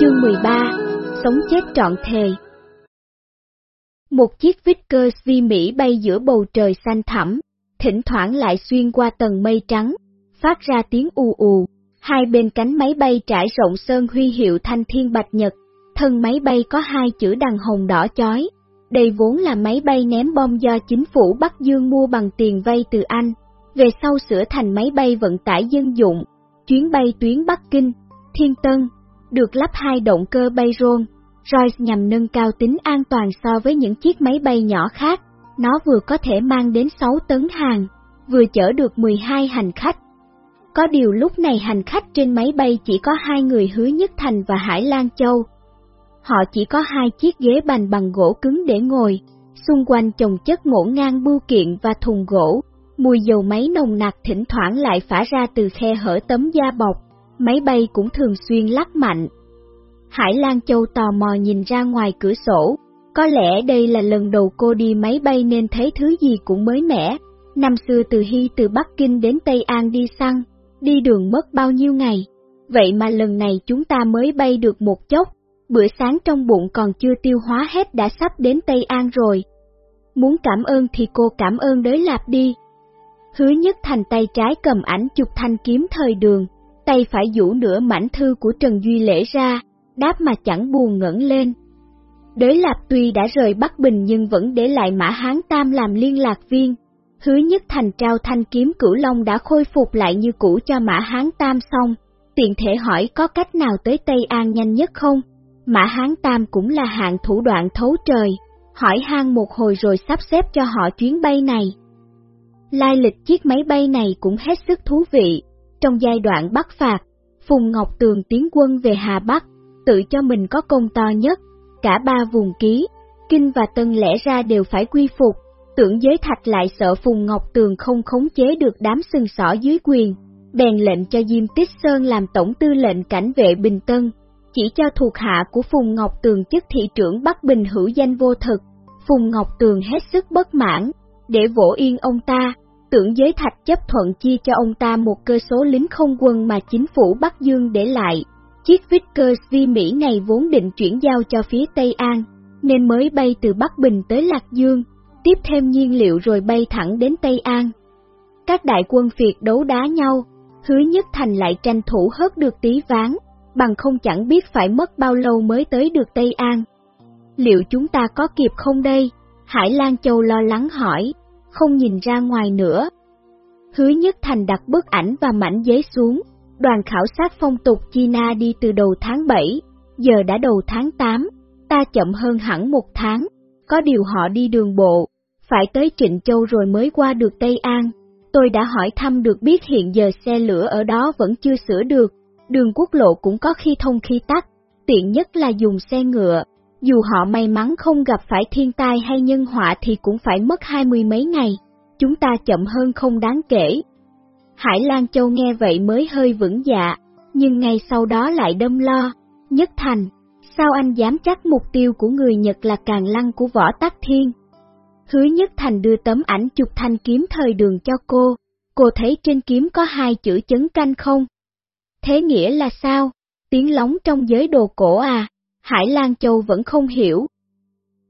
Chương 13 Sống chết trọn thề Một chiếc Vickers vi Mỹ bay giữa bầu trời xanh thẳm, thỉnh thoảng lại xuyên qua tầng mây trắng, phát ra tiếng ù ù. Hai bên cánh máy bay trải rộng sơn huy hiệu thanh thiên bạch nhật, thân máy bay có hai chữ đằng hồng đỏ chói. Đây vốn là máy bay ném bom do chính phủ Bắc Dương mua bằng tiền vay từ Anh, về sau sửa thành máy bay vận tải dân dụng, chuyến bay tuyến Bắc Kinh, Thiên Tân, được lắp hai động cơ bay rôn, Royce nhằm nâng cao tính an toàn so với những chiếc máy bay nhỏ khác. Nó vừa có thể mang đến 6 tấn hàng, vừa chở được 12 hành khách. Có điều lúc này hành khách trên máy bay chỉ có hai người Hứa Nhất Thành và Hải Lan Châu. Họ chỉ có hai chiếc ghế bành bằng gỗ cứng để ngồi, xung quanh chồng chất ngổn ngang bưu kiện và thùng gỗ, mùi dầu máy nồng nặc thỉnh thoảng lại phả ra từ khe hở tấm da bọc, máy bay cũng thường xuyên lắc mạnh. Hải Lan Châu tò mò nhìn ra ngoài cửa sổ, có lẽ đây là lần đầu cô đi máy bay nên thấy thứ gì cũng mới mẻ. Năm xưa từ Hy từ Bắc Kinh đến Tây An đi săn, đi đường mất bao nhiêu ngày. Vậy mà lần này chúng ta mới bay được một chốc, bữa sáng trong bụng còn chưa tiêu hóa hết đã sắp đến Tây An rồi. Muốn cảm ơn thì cô cảm ơn đới lạp đi. Hứa nhất thành tay trái cầm ảnh chụp thanh kiếm thời đường, tay phải vũ nửa mảnh thư của Trần Duy Lễ ra, đáp mà chẳng buồn ngẩng lên. Đới Lạp tuy đã rời Bắc Bình nhưng vẫn để lại Mã Hán Tam làm liên lạc viên. Hứa nhất thành trao thanh kiếm cửu long đã khôi phục lại như cũ cho Mã Hán Tam xong, tiện thể hỏi có cách nào tới Tây An nhanh nhất không? Mã Hán Tam cũng là hạng thủ đoạn thấu trời, hỏi han một hồi rồi sắp xếp cho họ chuyến bay này. Lai lịch chiếc máy bay này cũng hết sức thú vị. Trong giai đoạn Bắc phạt, Phùng Ngọc Tường tiến quân về Hà Bắc, tự cho mình có công to nhất, cả ba vùng ký, Kinh và Tân lẽ ra đều phải quy phục, tưởng giới thạch lại sợ Phùng Ngọc Tường không khống chế được đám sừng sỏ dưới quyền, bèn lệnh cho Diêm Tích Sơn làm tổng tư lệnh cảnh vệ Bình Tân, chỉ cho thuộc hạ của Phùng Ngọc Tường chức thị trưởng Bắc Bình hữu danh vô thực. Phùng Ngọc Tường hết sức bất mãn, để vỗ yên ông ta, tưởng giới thạch chấp thuận chia cho ông ta một cơ số lính không quân mà chính phủ Bắc Dương để lại. Chiếc Vickers vi Mỹ này vốn định chuyển giao cho phía Tây An, nên mới bay từ Bắc Bình tới Lạc Dương, tiếp thêm nhiên liệu rồi bay thẳng đến Tây An. Các đại quân Việt đấu đá nhau, hứa nhất thành lại tranh thủ hớt được tí ván, bằng không chẳng biết phải mất bao lâu mới tới được Tây An. Liệu chúng ta có kịp không đây? Hải Lan Châu lo lắng hỏi, không nhìn ra ngoài nữa. Hứa Nhất Thành đặt bức ảnh và mảnh giấy xuống, đoàn khảo sát phong tục China đi từ đầu tháng 7, giờ đã đầu tháng 8, ta chậm hơn hẳn một tháng, có điều họ đi đường bộ, phải tới Trịnh Châu rồi mới qua được Tây An. Tôi đã hỏi thăm được biết hiện giờ xe lửa ở đó vẫn chưa sửa được, đường quốc lộ cũng có khi thông khi tắt, tiện nhất là dùng xe ngựa. Dù họ may mắn không gặp phải thiên tai hay nhân họa thì cũng phải mất hai mươi mấy ngày, chúng ta chậm hơn không đáng kể. Hải Lan Châu nghe vậy mới hơi vững dạ, nhưng ngay sau đó lại đâm lo, nhất thành, sao anh dám chắc mục tiêu của người Nhật là càng lăng của võ tắc thiên? Hứa Nhất Thành đưa tấm ảnh chụp thanh kiếm thời đường cho cô, cô thấy trên kiếm có hai chữ chấn canh không? Thế nghĩa là sao? Tiếng lóng trong giới đồ cổ à? Hải Lan Châu vẫn không hiểu.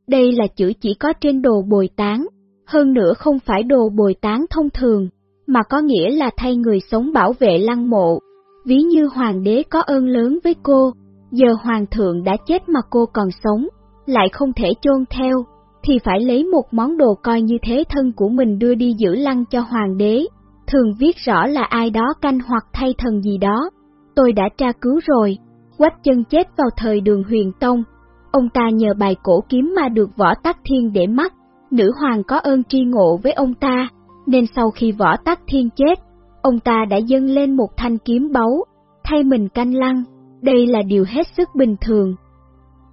Đây là chữ chỉ có trên đồ bồi tán, hơn nữa không phải đồ bồi tán thông thường, mà có nghĩa là thay người sống bảo vệ lăng mộ. Ví như hoàng đế có ơn lớn với cô, giờ hoàng thượng đã chết mà cô còn sống, lại không thể chôn theo, thì phải lấy một món đồ coi như thế thân của mình đưa đi giữ lăng cho hoàng đế, thường viết rõ là ai đó canh hoặc thay thần gì đó. Tôi đã tra cứu rồi, quách chân chết vào thời đường huyền tông, ông ta nhờ bài cổ kiếm mà được võ tắc thiên để mắt, nữ hoàng có ơn tri ngộ với ông ta, nên sau khi võ tắc thiên chết, ông ta đã dâng lên một thanh kiếm báu, thay mình canh lăng, đây là điều hết sức bình thường.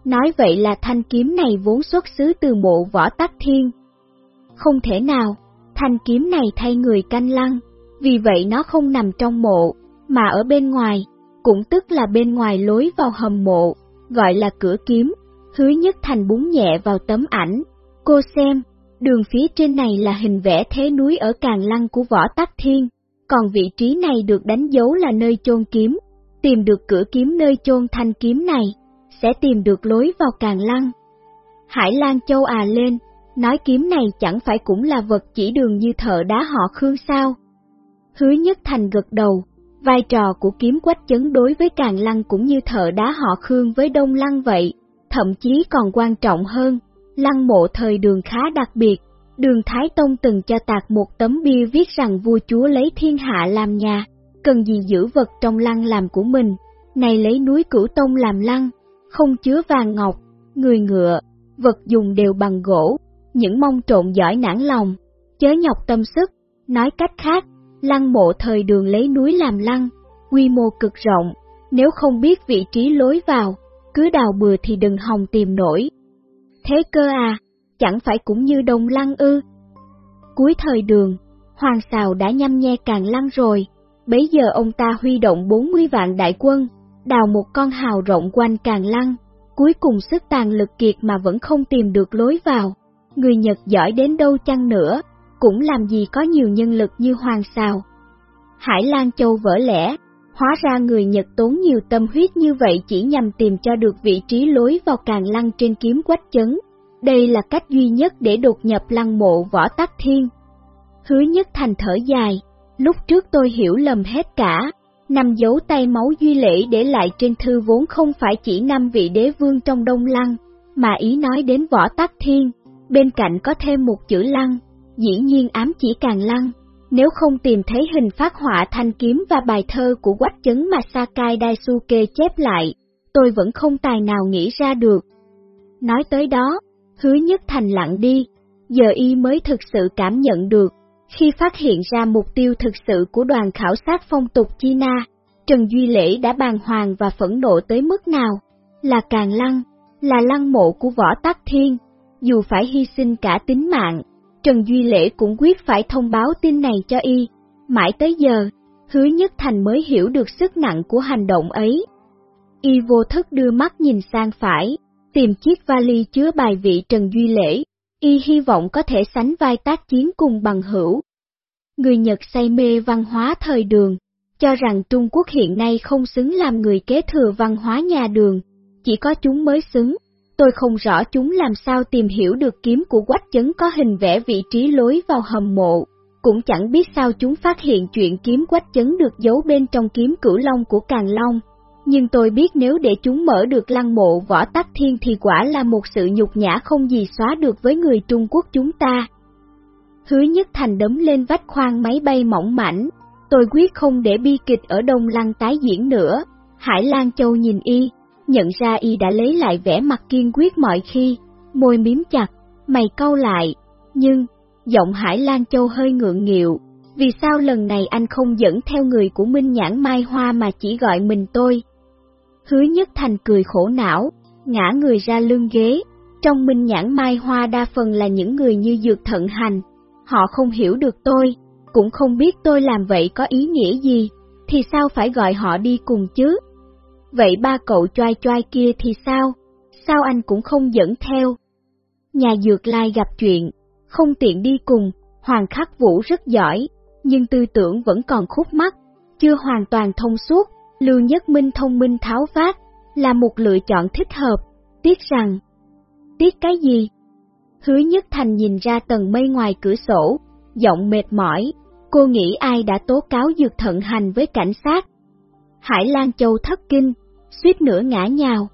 Nói vậy là thanh kiếm này vốn xuất xứ từ mộ võ tắc thiên. Không thể nào, thanh kiếm này thay người canh lăng, vì vậy nó không nằm trong mộ, mà ở bên ngoài, cũng tức là bên ngoài lối vào hầm mộ, gọi là cửa kiếm, hứa nhất thành búng nhẹ vào tấm ảnh. Cô xem, đường phía trên này là hình vẽ thế núi ở Càng Lăng của Võ Tắc Thiên, còn vị trí này được đánh dấu là nơi chôn kiếm. Tìm được cửa kiếm nơi chôn thanh kiếm này, sẽ tìm được lối vào càng lăng. Hải Lan Châu à lên, nói kiếm này chẳng phải cũng là vật chỉ đường như thợ đá họ Khương sao? Hứa Nhất Thành gật đầu, vai trò của kiếm quách chấn đối với càng lăng cũng như thợ đá họ Khương với Đông Lăng vậy, thậm chí còn quan trọng hơn, lăng mộ thời đường khá đặc biệt, đường Thái Tông từng cho tạc một tấm bia viết rằng vua chúa lấy thiên hạ làm nhà, cần gì giữ vật trong lăng làm của mình, này lấy núi cửu tông làm lăng, không chứa vàng ngọc, người ngựa, vật dùng đều bằng gỗ, những mong trộn giỏi nản lòng, chớ nhọc tâm sức, nói cách khác, lăng mộ thời đường lấy núi làm lăng, quy mô cực rộng, nếu không biết vị trí lối vào, cứ đào bừa thì đừng hòng tìm nổi. Thế cơ à, chẳng phải cũng như đông lăng ư. Cuối thời đường, Hoàng Sào đã nhăm nhe càng lăng rồi, bấy giờ ông ta huy động 40 vạn đại quân, đào một con hào rộng quanh càng lăng, cuối cùng sức tàn lực kiệt mà vẫn không tìm được lối vào. Người Nhật giỏi đến đâu chăng nữa, cũng làm gì có nhiều nhân lực như Hoàng Sào. Hải Lan Châu vỡ lẽ, hóa ra người Nhật tốn nhiều tâm huyết như vậy chỉ nhằm tìm cho được vị trí lối vào càng lăng trên kiếm quách chấn. Đây là cách duy nhất để đột nhập lăng mộ võ tắc thiên. Hứa nhất thành thở dài, lúc trước tôi hiểu lầm hết cả, năm dấu tay máu duy lễ để lại trên thư vốn không phải chỉ năm vị đế vương trong đông lăng, mà ý nói đến võ tắc thiên, bên cạnh có thêm một chữ lăng, dĩ nhiên ám chỉ càng lăng. Nếu không tìm thấy hình phát họa thanh kiếm và bài thơ của quách chấn mà Sakai Daisuke chép lại, tôi vẫn không tài nào nghĩ ra được. Nói tới đó, hứa nhất thành lặng đi, giờ y mới thực sự cảm nhận được, khi phát hiện ra mục tiêu thực sự của đoàn khảo sát phong tục China, Trần Duy Lễ đã bàng hoàng và phẫn nộ tới mức nào, là càng lăng, là lăng mộ của võ tắc thiên, dù phải hy sinh cả tính mạng, Trần Duy Lễ cũng quyết phải thông báo tin này cho y. Mãi tới giờ, hứa nhất thành mới hiểu được sức nặng của hành động ấy. Y vô thức đưa mắt nhìn sang phải, tìm chiếc vali chứa bài vị Trần Duy Lễ, y hy vọng có thể sánh vai tác chiến cùng bằng hữu. Người Nhật say mê văn hóa thời đường, cho rằng Trung Quốc hiện nay không xứng làm người kế thừa văn hóa nhà đường, chỉ có chúng mới xứng. Tôi không rõ chúng làm sao tìm hiểu được kiếm của quách chấn có hình vẽ vị trí lối vào hầm mộ, cũng chẳng biết sao chúng phát hiện chuyện kiếm quách chấn được giấu bên trong kiếm cửu long của Càng Long. Nhưng tôi biết nếu để chúng mở được lăng mộ võ tắc thiên thì quả là một sự nhục nhã không gì xóa được với người Trung Quốc chúng ta. Hứa nhất thành đấm lên vách khoang máy bay mỏng mảnh, tôi quyết không để bi kịch ở Đông Lăng tái diễn nữa. Hải Lan Châu nhìn y, nhận ra y đã lấy lại vẻ mặt kiên quyết mọi khi, môi miếm chặt, mày câu lại, nhưng, giọng Hải Lan Châu hơi ngượng nghịu, vì sao lần này anh không dẫn theo người của Minh Nhãn Mai Hoa mà chỉ gọi mình tôi? Hứa Nhất Thành cười khổ não, ngã người ra lưng ghế, trong Minh Nhãn Mai Hoa đa phần là những người như Dược Thận Hành, họ không hiểu được tôi, cũng không biết tôi làm vậy có ý nghĩa gì, thì sao phải gọi họ đi cùng chứ? Vậy ba cậu choai choai kia thì sao? Sao anh cũng không dẫn theo? Nhà dược lai gặp chuyện, không tiện đi cùng, Hoàng Khắc Vũ rất giỏi, nhưng tư tưởng vẫn còn khúc mắc, chưa hoàn toàn thông suốt, Lưu Nhất Minh thông minh tháo vát, là một lựa chọn thích hợp, tiếc rằng... Tiếc cái gì? Hứa Nhất Thành nhìn ra tầng mây ngoài cửa sổ, giọng mệt mỏi, cô nghĩ ai đã tố cáo dược thận hành với cảnh sát. Hải Lan Châu thất kinh, suýt nữa ngã nhào.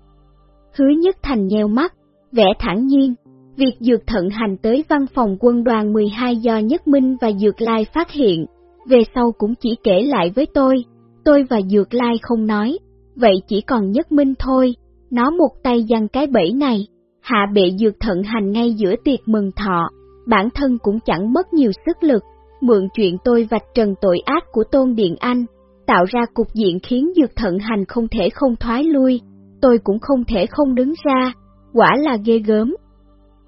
Hứa nhất thành nheo mắt, vẻ thẳng nhiên, việc dược thận hành tới văn phòng quân đoàn 12 do Nhất Minh và Dược Lai phát hiện, về sau cũng chỉ kể lại với tôi, tôi và Dược Lai không nói, vậy chỉ còn Nhất Minh thôi, nó một tay giăng cái bẫy này, hạ bệ dược thận hành ngay giữa tiệc mừng thọ, bản thân cũng chẳng mất nhiều sức lực, mượn chuyện tôi vạch trần tội ác của Tôn Điện Anh, tạo ra cục diện khiến dược thận hành không thể không thoái lui, tôi cũng không thể không đứng ra, quả là ghê gớm.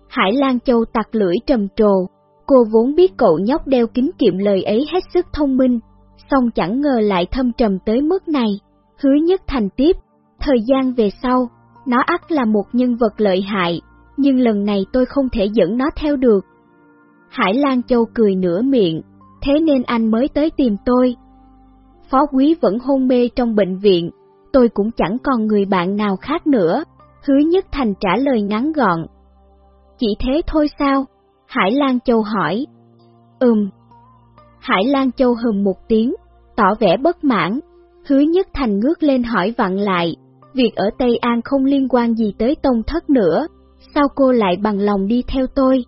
Hải Lan Châu tặc lưỡi trầm trồ, cô vốn biết cậu nhóc đeo kính kiệm lời ấy hết sức thông minh, song chẳng ngờ lại thâm trầm tới mức này, hứa nhất thành tiếp, thời gian về sau, nó ắt là một nhân vật lợi hại, nhưng lần này tôi không thể dẫn nó theo được. Hải Lan Châu cười nửa miệng, thế nên anh mới tới tìm tôi, Phó quý vẫn hôn mê trong bệnh viện, tôi cũng chẳng còn người bạn nào khác nữa, Hứa Nhất Thành trả lời ngắn gọn. Chỉ thế thôi sao? Hải Lan Châu hỏi. Ừm. Hải Lan Châu hừm một tiếng, tỏ vẻ bất mãn. Hứa Nhất Thành ngước lên hỏi vặn lại, việc ở Tây An không liên quan gì tới tông thất nữa, sao cô lại bằng lòng đi theo tôi?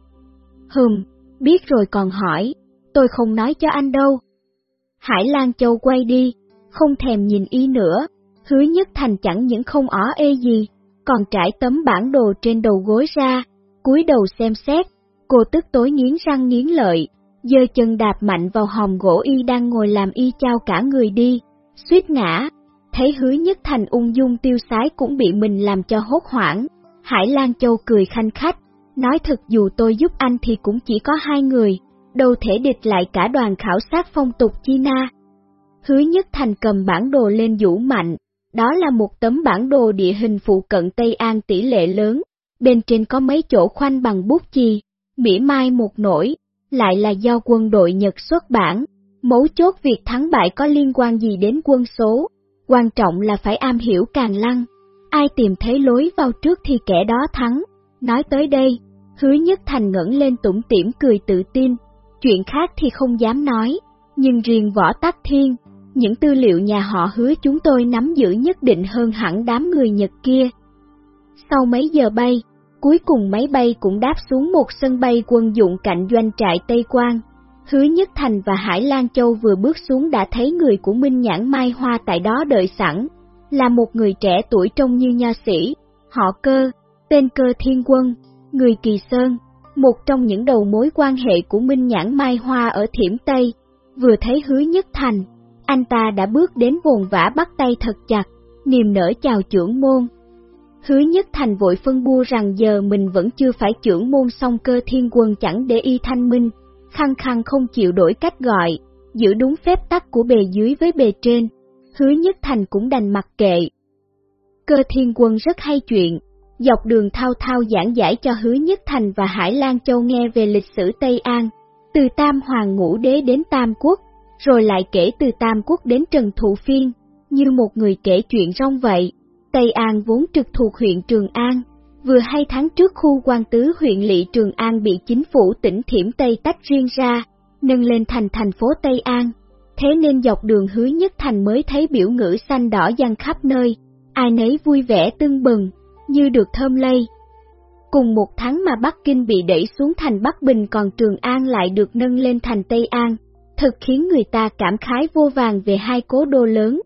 Hừm, biết rồi còn hỏi, tôi không nói cho anh đâu. Hải Lan Châu quay đi, không thèm nhìn y nữa, hứa nhất thành chẳng những không ó ê gì, còn trải tấm bản đồ trên đầu gối ra, cúi đầu xem xét, cô tức tối nghiến răng nghiến lợi, giơ chân đạp mạnh vào hòm gỗ y đang ngồi làm y trao cả người đi, suýt ngã, thấy hứa nhất thành ung dung tiêu sái cũng bị mình làm cho hốt hoảng. Hải Lan Châu cười khanh khách, nói thật dù tôi giúp anh thì cũng chỉ có hai người, đâu thể địch lại cả đoàn khảo sát phong tục China. Hứa Nhất Thành cầm bản đồ lên vũ mạnh, đó là một tấm bản đồ địa hình phụ cận Tây An tỷ lệ lớn, bên trên có mấy chỗ khoanh bằng bút chì, mỉa mai một nổi, lại là do quân đội Nhật xuất bản. Mấu chốt việc thắng bại có liên quan gì đến quân số, quan trọng là phải am hiểu càng lăng. Ai tìm thấy lối vào trước thì kẻ đó thắng. Nói tới đây, hứa nhất thành ngẩng lên tủm tỉm cười tự tin, chuyện khác thì không dám nói, nhưng riêng võ tắc thiên, những tư liệu nhà họ hứa chúng tôi nắm giữ nhất định hơn hẳn đám người Nhật kia. Sau mấy giờ bay, cuối cùng máy bay cũng đáp xuống một sân bay quân dụng cạnh doanh trại Tây Quang. Hứa Nhất Thành và Hải Lan Châu vừa bước xuống đã thấy người của Minh Nhãn Mai Hoa tại đó đợi sẵn, là một người trẻ tuổi trông như nho sĩ, họ cơ, tên cơ thiên quân, người Kỳ Sơn, một trong những đầu mối quan hệ của Minh Nhãn Mai Hoa ở Thiểm Tây. Vừa thấy Hứa Nhất Thành, anh ta đã bước đến vồn vã bắt tay thật chặt, niềm nở chào trưởng môn. Hứa Nhất Thành vội phân bua rằng giờ mình vẫn chưa phải trưởng môn song cơ thiên quân chẳng để y thanh minh, khăng khăng không chịu đổi cách gọi, giữ đúng phép tắc của bề dưới với bề trên, hứa nhất thành cũng đành mặc kệ. Cơ thiên quân rất hay chuyện, dọc đường thao thao giảng giải cho hứa nhất thành và Hải Lan Châu nghe về lịch sử Tây An, từ Tam Hoàng Ngũ Đế đến Tam Quốc, rồi lại kể từ Tam Quốc đến Trần Thụ Phiên, như một người kể chuyện rong vậy. Tây An vốn trực thuộc huyện Trường An, vừa hai tháng trước khu quan tứ huyện lỵ Trường An bị chính phủ tỉnh Thiểm Tây tách riêng ra, nâng lên thành thành phố Tây An. Thế nên dọc đường hứa nhất thành mới thấy biểu ngữ xanh đỏ dăng khắp nơi, ai nấy vui vẻ tưng bừng, như được thơm lây. Cùng một tháng mà Bắc Kinh bị đẩy xuống thành Bắc Bình còn Trường An lại được nâng lên thành Tây An, thực khiến người ta cảm khái vô vàng về hai cố đô lớn.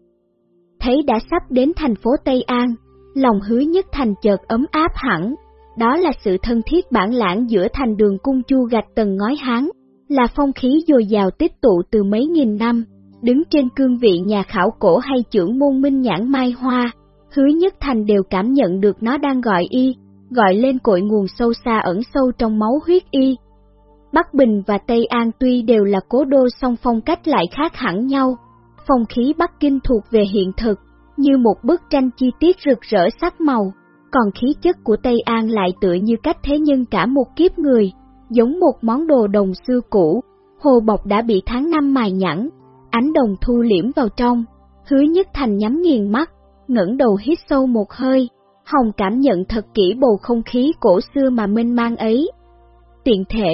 Thấy đã sắp đến thành phố Tây An, lòng hứa nhất thành chợt ấm áp hẳn, đó là sự thân thiết bản lãng giữa thành đường cung chu gạch tầng ngói hán, là phong khí dồi dào tích tụ từ mấy nghìn năm, đứng trên cương vị nhà khảo cổ hay trưởng môn minh nhãn mai hoa, hứa nhất thành đều cảm nhận được nó đang gọi y, gọi lên cội nguồn sâu xa ẩn sâu trong máu huyết y. Bắc Bình và Tây An tuy đều là cố đô song phong cách lại khác hẳn nhau, phong khí Bắc Kinh thuộc về hiện thực, như một bức tranh chi tiết rực rỡ sắc màu, còn khí chất của Tây An lại tựa như cách thế nhân cả một kiếp người, giống một món đồ đồng xưa cũ, hồ bọc đã bị tháng năm mài nhẵn, ánh đồng thu liễm vào trong, hứa nhất thành nhắm nghiền mắt, ngẩng đầu hít sâu một hơi, hồng cảm nhận thật kỹ bầu không khí cổ xưa mà mênh mang ấy. Tiện thể,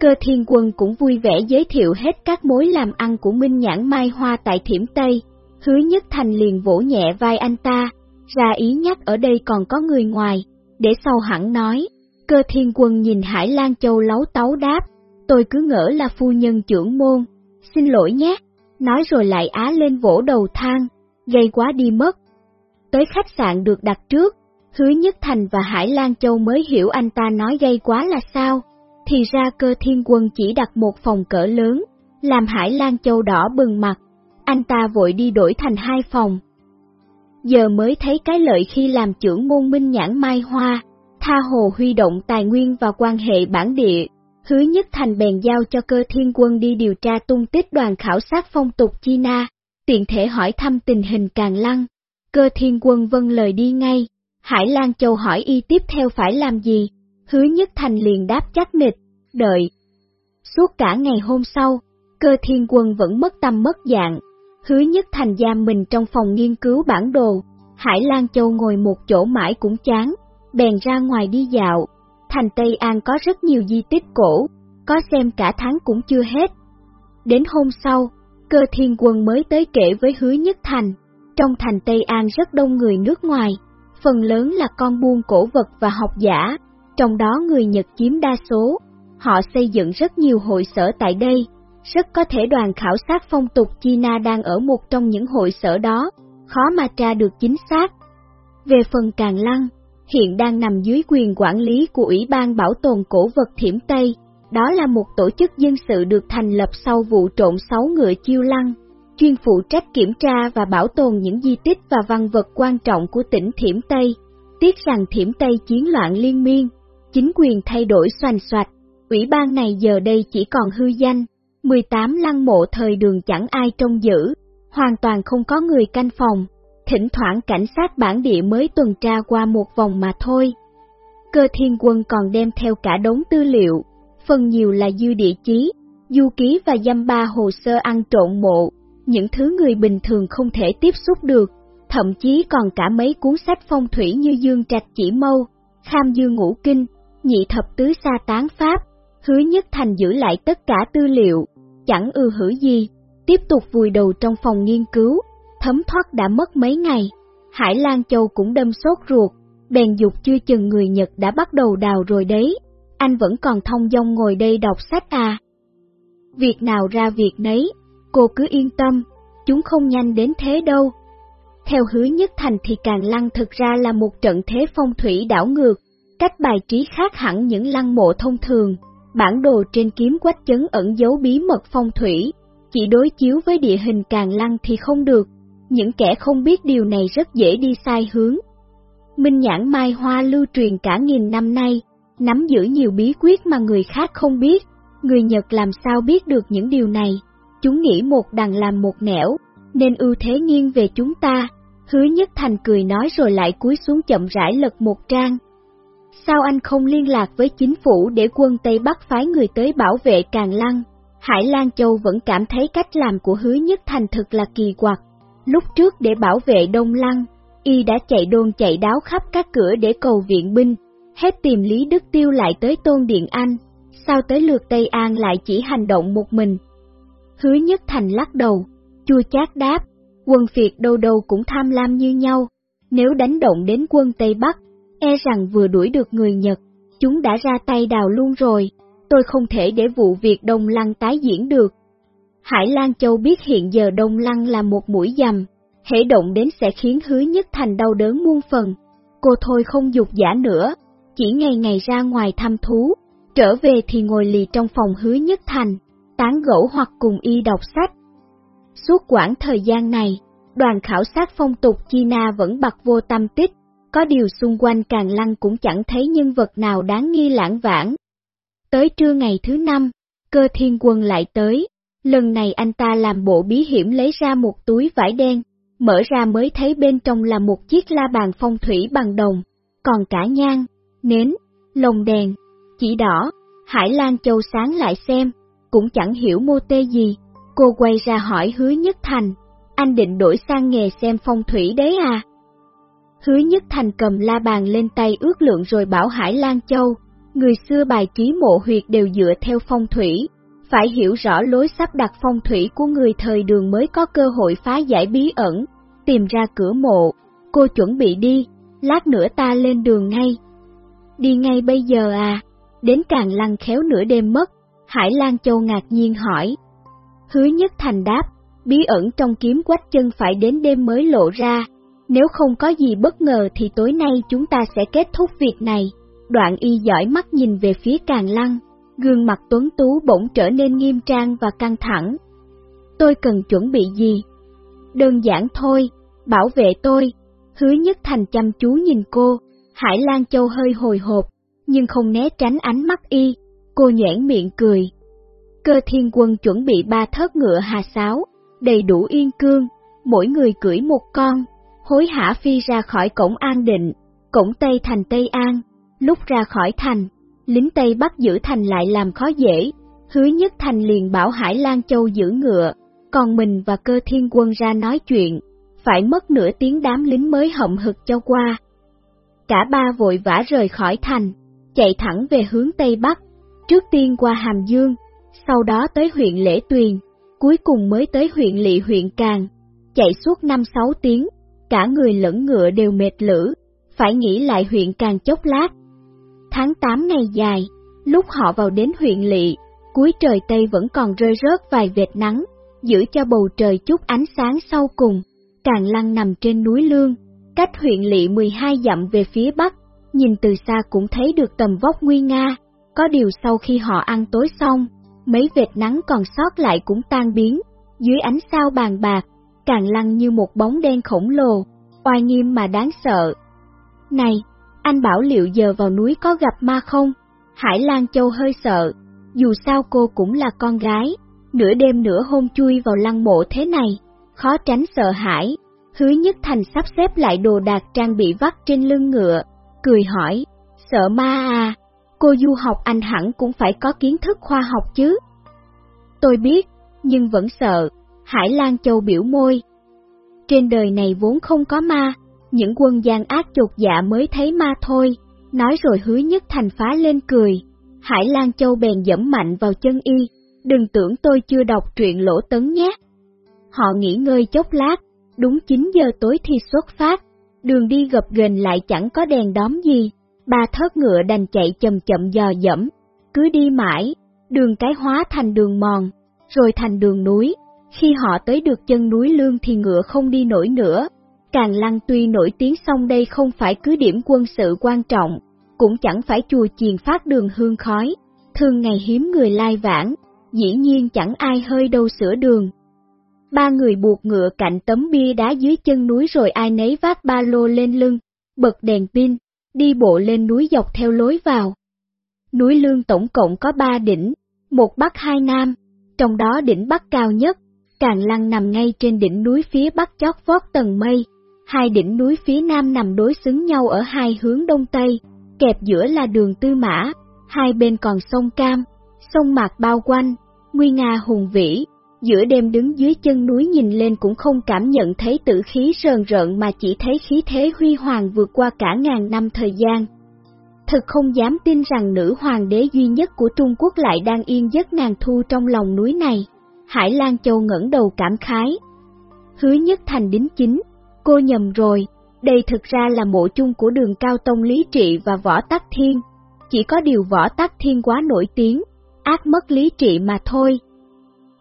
cơ thiên quân cũng vui vẻ giới thiệu hết các mối làm ăn của Minh Nhãn Mai Hoa tại Thiểm Tây, hứa nhất thành liền vỗ nhẹ vai anh ta, ra ý nhắc ở đây còn có người ngoài, để sau hẳn nói. Cơ thiên quân nhìn Hải Lan Châu lấu tấu đáp, tôi cứ ngỡ là phu nhân trưởng môn, xin lỗi nhé, nói rồi lại á lên vỗ đầu thang, gây quá đi mất. Tới khách sạn được đặt trước, Hứa Nhất Thành và Hải Lan Châu mới hiểu anh ta nói gây quá là sao, thì ra cơ thiên quân chỉ đặt một phòng cỡ lớn, làm Hải Lan Châu đỏ bừng mặt, anh ta vội đi đổi thành hai phòng. Giờ mới thấy cái lợi khi làm trưởng môn minh nhãn mai hoa, tha hồ huy động tài nguyên và quan hệ bản địa, hứa nhất thành bèn giao cho cơ thiên quân đi điều tra tung tích đoàn khảo sát phong tục China, tiện thể hỏi thăm tình hình càng lăng. Cơ thiên quân vâng lời đi ngay, Hải Lan Châu hỏi y tiếp theo phải làm gì, hứa nhất thành liền đáp chắc nịch, đợi. Suốt cả ngày hôm sau, cơ thiên quân vẫn mất tâm mất dạng, hứa nhất thành giam mình trong phòng nghiên cứu bản đồ, Hải Lan Châu ngồi một chỗ mãi cũng chán, bèn ra ngoài đi dạo. Thành Tây An có rất nhiều di tích cổ, có xem cả tháng cũng chưa hết. Đến hôm sau, cơ thiên quân mới tới kể với hứa nhất thành, trong thành Tây An rất đông người nước ngoài, phần lớn là con buôn cổ vật và học giả, trong đó người Nhật chiếm đa số. Họ xây dựng rất nhiều hội sở tại đây, rất có thể đoàn khảo sát phong tục China đang ở một trong những hội sở đó, khó mà tra được chính xác. Về phần Càng Lăng, hiện đang nằm dưới quyền quản lý của Ủy ban Bảo tồn Cổ vật Thiểm Tây, đó là một tổ chức dân sự được thành lập sau vụ trộn sáu ngựa chiêu lăng, chuyên phụ trách kiểm tra và bảo tồn những di tích và văn vật quan trọng của tỉnh Thiểm Tây. Tiếc rằng Thiểm Tây chiến loạn liên miên, chính quyền thay đổi xoành xoạch, ủy ban này giờ đây chỉ còn hư danh, 18 lăng mộ thời đường chẳng ai trông giữ, hoàn toàn không có người canh phòng, thỉnh thoảng cảnh sát bản địa mới tuần tra qua một vòng mà thôi. Cơ thiên quân còn đem theo cả đống tư liệu, phần nhiều là dư địa chí, du ký và dăm ba hồ sơ ăn trộn mộ, những thứ người bình thường không thể tiếp xúc được, thậm chí còn cả mấy cuốn sách phong thủy như Dương Trạch Chỉ Mâu, Kham Dư Ngũ Kinh, Nhị Thập Tứ Sa Tán Pháp, hứa nhất thành giữ lại tất cả tư liệu, chẳng ư hử gì, tiếp tục vùi đầu trong phòng nghiên cứu, thấm thoát đã mất mấy ngày. Hải Lan Châu cũng đâm sốt ruột, bèn dục chưa chừng người Nhật đã bắt đầu đào rồi đấy, anh vẫn còn thông dong ngồi đây đọc sách à. Việc nào ra việc nấy, cô cứ yên tâm, chúng không nhanh đến thế đâu. Theo hứa nhất thành thì càng lăng thực ra là một trận thế phong thủy đảo ngược, cách bài trí khác hẳn những lăng mộ thông thường, bản đồ trên kiếm quách chấn ẩn dấu bí mật phong thủy, chỉ đối chiếu với địa hình càng lăng thì không được, những kẻ không biết điều này rất dễ đi sai hướng. Minh nhãn mai hoa lưu truyền cả nghìn năm nay, nắm giữ nhiều bí quyết mà người khác không biết, người Nhật làm sao biết được những điều này, chúng nghĩ một đằng làm một nẻo, nên ưu thế nghiêng về chúng ta, hứa nhất thành cười nói rồi lại cúi xuống chậm rãi lật một trang. Sao anh không liên lạc với chính phủ để quân Tây Bắc phái người tới bảo vệ Càng Lăng? Hải Lan Châu vẫn cảm thấy cách làm của hứa nhất thành thực là kỳ quặc. Lúc trước để bảo vệ Đông Lăng, y đã chạy đôn chạy đáo khắp các cửa để cầu viện binh, hết tìm Lý Đức Tiêu lại tới Tôn Điện Anh, sao tới lượt Tây An lại chỉ hành động một mình. Hứa Nhất Thành lắc đầu, chua chát đáp, quân Việt đâu đâu cũng tham lam như nhau, nếu đánh động đến quân Tây Bắc, e rằng vừa đuổi được người Nhật, chúng đã ra tay đào luôn rồi, tôi không thể để vụ việc Đông Lăng tái diễn được. Hải Lan Châu biết hiện giờ Đông Lăng là một mũi dầm, hễ động đến sẽ khiến hứa nhất thành đau đớn muôn phần. Cô thôi không dục giả nữa, chỉ ngày ngày ra ngoài thăm thú, trở về thì ngồi lì trong phòng hứa nhất thành, tán gẫu hoặc cùng y đọc sách. Suốt quãng thời gian này, đoàn khảo sát phong tục China vẫn bật vô tâm tích, có điều xung quanh càng lăng cũng chẳng thấy nhân vật nào đáng nghi lãng vãng. Tới trưa ngày thứ năm, cơ thiên quân lại tới, lần này anh ta làm bộ bí hiểm lấy ra một túi vải đen, mở ra mới thấy bên trong là một chiếc la bàn phong thủy bằng đồng, còn cả nhang, nến, lồng đèn, chỉ đỏ, Hải Lan Châu sáng lại xem, cũng chẳng hiểu mô tê gì, cô quay ra hỏi hứa nhất thành, anh định đổi sang nghề xem phong thủy đấy à? Hứa nhất thành cầm la bàn lên tay ước lượng rồi bảo Hải Lan Châu, người xưa bài trí mộ huyệt đều dựa theo phong thủy, phải hiểu rõ lối sắp đặt phong thủy của người thời đường mới có cơ hội phá giải bí ẩn, tìm ra cửa mộ. Cô chuẩn bị đi, lát nữa ta lên đường ngay. Đi ngay bây giờ à, đến càng lăng khéo nửa đêm mất, Hải Lan Châu ngạc nhiên hỏi. Hứa nhất thành đáp, bí ẩn trong kiếm quách chân phải đến đêm mới lộ ra, nếu không có gì bất ngờ thì tối nay chúng ta sẽ kết thúc việc này. Đoạn y giỏi mắt nhìn về phía càng lăng, gương mặt tuấn tú bỗng trở nên nghiêm trang và căng thẳng. Tôi cần chuẩn bị gì? Đơn giản thôi, bảo vệ tôi. Hứa nhất thành chăm chú nhìn cô, Hải Lan Châu hơi hồi hộp, nhưng không né tránh ánh mắt y, cô nhoẻn miệng cười. Cơ thiên quân chuẩn bị ba thớt ngựa hà sáo, đầy đủ yên cương, mỗi người cưỡi một con, hối hả phi ra khỏi cổng an định, cổng Tây thành Tây An, lúc ra khỏi thành, lính Tây bắt giữ thành lại làm khó dễ, hứa nhất thành liền bảo Hải Lan Châu giữ ngựa, còn mình và cơ thiên quân ra nói chuyện, phải mất nửa tiếng đám lính mới hậm hực cho qua. Cả ba vội vã rời khỏi thành, chạy thẳng về hướng Tây Bắc, trước tiên qua Hàm Dương, sau đó tới huyện Lễ Tuyền, cuối cùng mới tới huyện Lị huyện Càng, chạy suốt 5-6 tiếng, cả người lẫn ngựa đều mệt lử, phải nghỉ lại huyện Càng chốc lát. Tháng 8 ngày dài, lúc họ vào đến huyện Lị, cuối trời Tây vẫn còn rơi rớt vài vệt nắng, giữ cho bầu trời chút ánh sáng sau cùng. Càng lăng nằm trên núi Lương, cách huyện Lị 12 dặm về phía bắc, nhìn từ xa cũng thấy được tầm vóc nguy nga. Có điều sau khi họ ăn tối xong, mấy vệt nắng còn sót lại cũng tan biến, dưới ánh sao bàn bạc, càng lăng như một bóng đen khổng lồ, oai nghiêm mà đáng sợ. Này, anh bảo liệu giờ vào núi có gặp ma không? Hải Lan Châu hơi sợ, dù sao cô cũng là con gái, nửa đêm nửa hôm chui vào lăng mộ thế này, khó tránh sợ hãi. Hứa Nhất Thành sắp xếp lại đồ đạc trang bị vắt trên lưng ngựa, cười hỏi, sợ ma à, cô du học anh hẳn cũng phải có kiến thức khoa học chứ. Tôi biết, nhưng vẫn sợ, Hải Lan Châu biểu môi. Trên đời này vốn không có ma, những quân gian ác chột dạ mới thấy ma thôi, nói rồi hứa nhất thành phá lên cười. Hải Lan Châu bèn dẫm mạnh vào chân y, đừng tưởng tôi chưa đọc truyện lỗ tấn nhé. Họ nghỉ ngơi chốc lát, đúng 9 giờ tối thì xuất phát, đường đi gập ghềnh lại chẳng có đèn đóm gì, ba thớt ngựa đành chạy chậm chậm dò dẫm, cứ đi mãi, đường cái hóa thành đường mòn, rồi thành đường núi, khi họ tới được chân núi lương thì ngựa không đi nổi nữa. Càng Lăng tuy nổi tiếng song đây không phải cứ điểm quân sự quan trọng, cũng chẳng phải chùa chiền phát đường hương khói, thường ngày hiếm người lai vãng, dĩ nhiên chẳng ai hơi đâu sửa đường. Ba người buộc ngựa cạnh tấm bia đá dưới chân núi rồi ai nấy vác ba lô lên lưng, bật đèn pin, đi bộ lên núi dọc theo lối vào. Núi Lương tổng cộng có ba đỉnh, một bắc hai nam, trong đó đỉnh bắc cao nhất, Càng Lăng nằm ngay trên đỉnh núi phía bắc chót vót tầng mây, hai đỉnh núi phía nam nằm đối xứng nhau ở hai hướng đông tây, kẹp giữa là đường Tư Mã, hai bên còn sông Cam, sông Mạc bao quanh, nguy nga hùng vĩ, giữa đêm đứng dưới chân núi nhìn lên cũng không cảm nhận thấy tử khí rờn rợn mà chỉ thấy khí thế huy hoàng vượt qua cả ngàn năm thời gian. Thật không dám tin rằng nữ hoàng đế duy nhất của Trung Quốc lại đang yên giấc ngàn thu trong lòng núi này. Hải Lan Châu ngẩng đầu cảm khái. Hứa nhất thành đính chính, cô nhầm rồi, đây thực ra là mộ chung của đường Cao Tông Lý Trị và Võ Tắc Thiên. Chỉ có điều Võ Tắc Thiên quá nổi tiếng, ác mất Lý Trị mà thôi.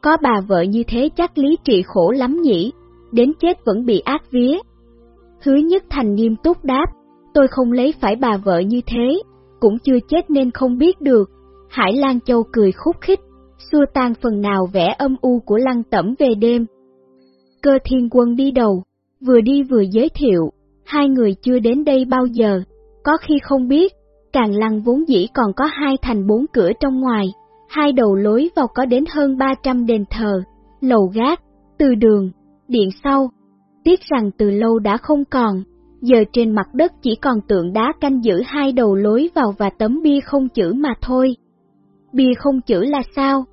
Có bà vợ như thế chắc Lý Trị khổ lắm nhỉ, đến chết vẫn bị ác vía. Hứa Nhất Thành nghiêm túc đáp, tôi không lấy phải bà vợ như thế, cũng chưa chết nên không biết được. Hải Lan Châu cười khúc khích, xua tan phần nào vẻ âm u của lăng tẩm về đêm. Cơ thiên quân đi đầu, vừa đi vừa giới thiệu, hai người chưa đến đây bao giờ, có khi không biết, càng lăng vốn dĩ còn có hai thành bốn cửa trong ngoài, hai đầu lối vào có đến hơn 300 đền thờ, lầu gác, từ đường, điện sau. Tiếc rằng từ lâu đã không còn, giờ trên mặt đất chỉ còn tượng đá canh giữ hai đầu lối vào và tấm bia không chữ mà thôi. Bia không chữ là sao?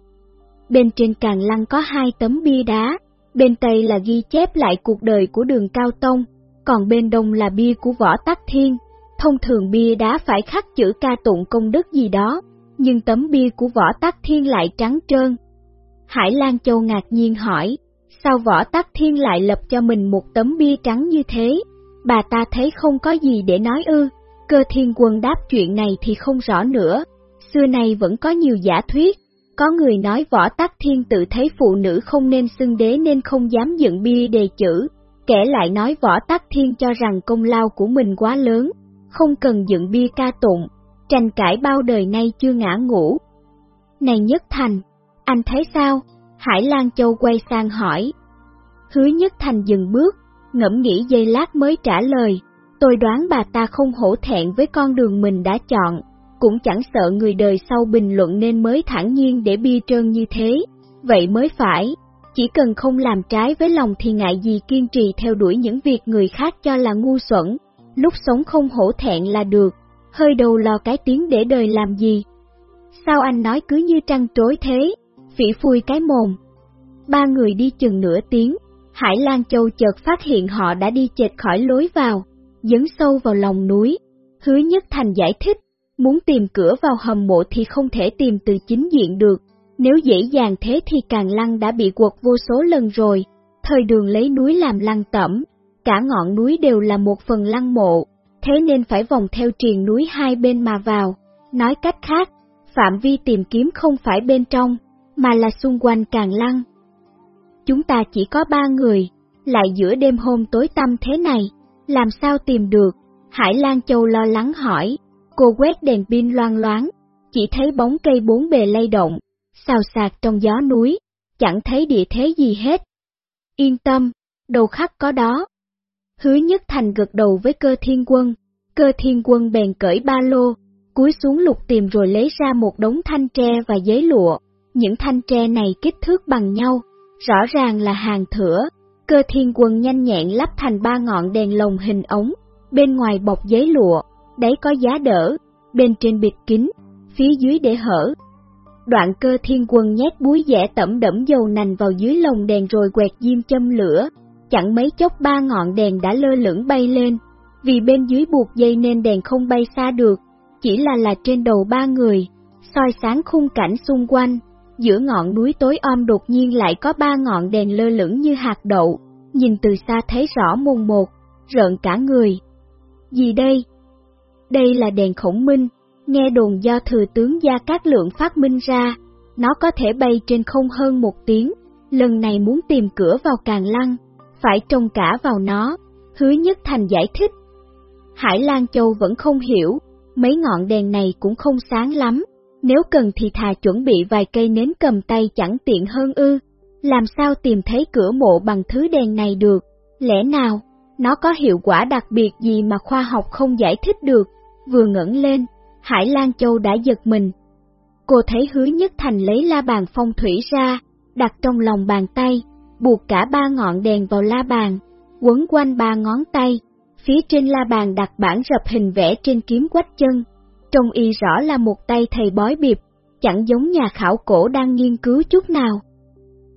Bên trên càng lăng có hai tấm bia đá, bên Tây là ghi chép lại cuộc đời của đường Cao Tông, còn bên Đông là bia của Võ Tắc Thiên. Thông thường bia đá phải khắc chữ ca tụng công đức gì đó, nhưng tấm bia của Võ Tắc Thiên lại trắng trơn. Hải Lan Châu ngạc nhiên hỏi, sao Võ Tắc Thiên lại lập cho mình một tấm bia trắng như thế? Bà ta thấy không có gì để nói ư, cơ thiên quân đáp chuyện này thì không rõ nữa. Xưa nay vẫn có nhiều giả thuyết, có người nói võ tắc thiên tự thấy phụ nữ không nên xưng đế nên không dám dựng bia đề chữ, kẻ lại nói võ tắc thiên cho rằng công lao của mình quá lớn, không cần dựng bia ca tụng, tranh cãi bao đời nay chưa ngã ngủ. Này Nhất Thành, anh thấy sao? Hải Lan Châu quay sang hỏi. Hứa Nhất Thành dừng bước, ngẫm nghĩ giây lát mới trả lời, tôi đoán bà ta không hổ thẹn với con đường mình đã chọn, cũng chẳng sợ người đời sau bình luận nên mới thản nhiên để bi trơn như thế, vậy mới phải, chỉ cần không làm trái với lòng thì ngại gì kiên trì theo đuổi những việc người khác cho là ngu xuẩn, lúc sống không hổ thẹn là được, hơi đầu lò cái tiếng để đời làm gì. Sao anh nói cứ như trăng trối thế, phỉ phui cái mồm. Ba người đi chừng nửa tiếng, Hải Lan Châu chợt phát hiện họ đã đi chệch khỏi lối vào, dấn sâu vào lòng núi, Hứa Nhất Thành giải thích, muốn tìm cửa vào hầm mộ thì không thể tìm từ chính diện được, nếu dễ dàng thế thì càng lăng đã bị quật vô số lần rồi, thời đường lấy núi làm lăng tẩm, cả ngọn núi đều là một phần lăng mộ, thế nên phải vòng theo triền núi hai bên mà vào. Nói cách khác, phạm vi tìm kiếm không phải bên trong, mà là xung quanh càng lăng. Chúng ta chỉ có ba người, lại giữa đêm hôm tối tăm thế này, làm sao tìm được? Hải Lan Châu lo lắng hỏi, cô quét đèn pin loan loáng, chỉ thấy bóng cây bốn bề lay động, xào xạc trong gió núi, chẳng thấy địa thế gì hết. Yên tâm, đầu khắc có đó. Hứa nhất thành gật đầu với cơ thiên quân, cơ thiên quân bèn cởi ba lô, cúi xuống lục tìm rồi lấy ra một đống thanh tre và giấy lụa. Những thanh tre này kích thước bằng nhau, rõ ràng là hàng thửa. Cơ thiên quân nhanh nhẹn lắp thành ba ngọn đèn lồng hình ống, bên ngoài bọc giấy lụa, đáy có giá đỡ, bên trên bịt kín, phía dưới để hở, Đoạn cơ thiên quân nhét búi dẻ tẩm đẫm dầu nành vào dưới lồng đèn rồi quẹt diêm châm lửa, chẳng mấy chốc ba ngọn đèn đã lơ lửng bay lên, vì bên dưới buộc dây nên đèn không bay xa được, chỉ là là trên đầu ba người, soi sáng khung cảnh xung quanh, giữa ngọn núi tối om đột nhiên lại có ba ngọn đèn lơ lửng như hạt đậu, nhìn từ xa thấy rõ mồn một, rợn cả người. Gì đây? Đây là đèn khổng minh, Nghe đồn do thừa tướng Gia Cát Lượng phát minh ra, nó có thể bay trên không hơn một tiếng, lần này muốn tìm cửa vào càng lăng, phải trông cả vào nó, hứa nhất thành giải thích. Hải Lan Châu vẫn không hiểu, mấy ngọn đèn này cũng không sáng lắm, nếu cần thì thà chuẩn bị vài cây nến cầm tay chẳng tiện hơn ư, làm sao tìm thấy cửa mộ bằng thứ đèn này được, lẽ nào, nó có hiệu quả đặc biệt gì mà khoa học không giải thích được, vừa ngẩng lên, Hải Lan Châu đã giật mình. Cô thấy hứa nhất thành lấy la bàn phong thủy ra, đặt trong lòng bàn tay, buộc cả ba ngọn đèn vào la bàn, quấn quanh ba ngón tay, phía trên la bàn đặt bản rập hình vẽ trên kiếm quách chân. Trông y rõ là một tay thầy bói biệp, chẳng giống nhà khảo cổ đang nghiên cứu chút nào.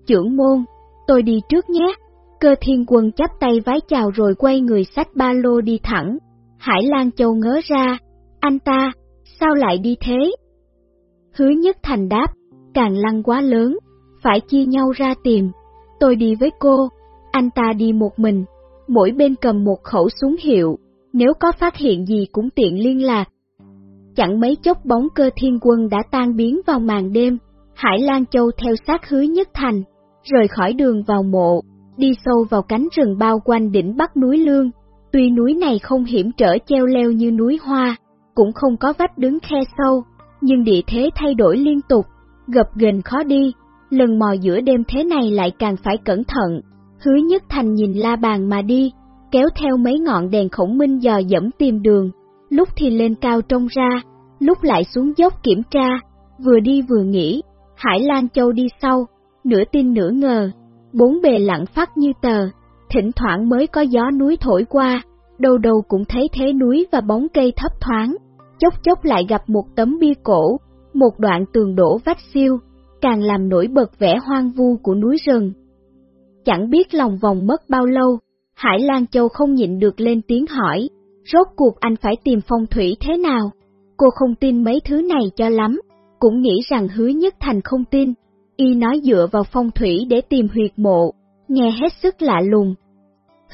Chưởng môn, tôi đi trước nhé. Cơ thiên quân chắp tay vái chào rồi quay người sách ba lô đi thẳng. Hải Lan Châu ngớ ra, anh ta, sao lại đi thế? Hứa nhất thành đáp, càng lăng quá lớn, phải chia nhau ra tìm. Tôi đi với cô, anh ta đi một mình, mỗi bên cầm một khẩu súng hiệu, nếu có phát hiện gì cũng tiện liên lạc. Chẳng mấy chốc bóng cơ thiên quân đã tan biến vào màn đêm, Hải Lan Châu theo sát hứa nhất thành, rời khỏi đường vào mộ, đi sâu vào cánh rừng bao quanh đỉnh bắc núi Lương. Tuy núi này không hiểm trở treo leo như núi Hoa, cũng không có vách đứng khe sâu, nhưng địa thế thay đổi liên tục, gập ghềnh khó đi, lần mò giữa đêm thế này lại càng phải cẩn thận. Hứa Nhất Thành nhìn la bàn mà đi, kéo theo mấy ngọn đèn khổng minh dò dẫm tìm đường, lúc thì lên cao trông ra, lúc lại xuống dốc kiểm tra, vừa đi vừa nghĩ, Hải Lan Châu đi sau, nửa tin nửa ngờ, bốn bề lặng phát như tờ, thỉnh thoảng mới có gió núi thổi qua, đầu đầu cũng thấy thế núi và bóng cây thấp thoáng. Chốc chốc lại gặp một tấm bia cổ, một đoạn tường đổ vách siêu, càng làm nổi bật vẻ hoang vu của núi rừng. Chẳng biết lòng vòng mất bao lâu, Hải Lan Châu không nhịn được lên tiếng hỏi, rốt cuộc anh phải tìm phong thủy thế nào? Cô không tin mấy thứ này cho lắm, cũng nghĩ rằng hứa nhất thành không tin, y nói dựa vào phong thủy để tìm huyệt mộ, nghe hết sức lạ lùng.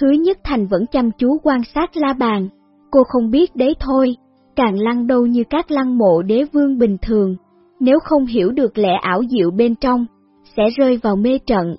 Hứa nhất thành vẫn chăm chú quan sát la bàn, cô không biết đấy thôi, càng lăng đâu như các lăng mộ đế vương bình thường, nếu không hiểu được lẽ ảo diệu bên trong, sẽ rơi vào mê trận.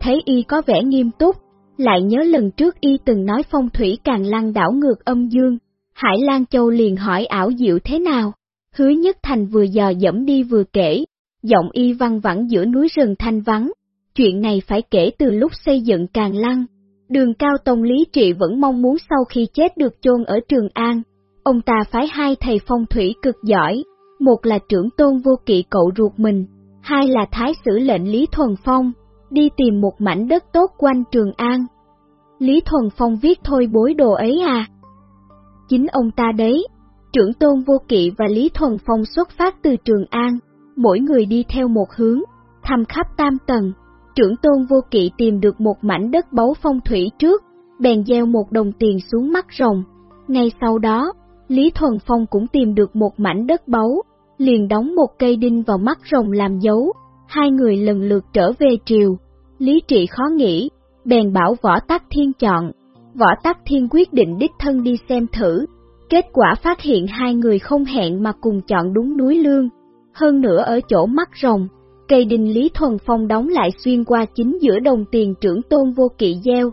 Thấy y có vẻ nghiêm túc, lại nhớ lần trước y từng nói phong thủy càng lăng đảo ngược âm dương, Hải Lan Châu liền hỏi ảo diệu thế nào, hứa nhất thành vừa dò dẫm đi vừa kể, giọng y văng vẳng giữa núi rừng thanh vắng, chuyện này phải kể từ lúc xây dựng càng lăng. Đường Cao Tông Lý Trị vẫn mong muốn sau khi chết được chôn ở Trường An, Ông ta phái hai thầy phong thủy cực giỏi, một là trưởng tôn vô kỵ cậu ruột mình, hai là thái sử lệnh Lý Thuần Phong, đi tìm một mảnh đất tốt quanh Trường An. Lý Thuần Phong viết thôi bối đồ ấy à? Chính ông ta đấy, trưởng tôn vô kỵ và Lý Thuần Phong xuất phát từ Trường An, mỗi người đi theo một hướng, thăm khắp tam tầng. Trưởng tôn vô kỵ tìm được một mảnh đất báu phong thủy trước, bèn gieo một đồng tiền xuống mắt rồng. Ngay sau đó, Lý Thuần Phong cũng tìm được một mảnh đất báu, liền đóng một cây đinh vào mắt rồng làm dấu, hai người lần lượt trở về triều. Lý trị khó nghĩ, bèn bảo võ tắc thiên chọn, võ tắc thiên quyết định đích thân đi xem thử, kết quả phát hiện hai người không hẹn mà cùng chọn đúng núi lương, hơn nữa ở chỗ mắt rồng, cây đinh Lý Thuần Phong đóng lại xuyên qua chính giữa đồng tiền trưởng tôn vô kỵ gieo.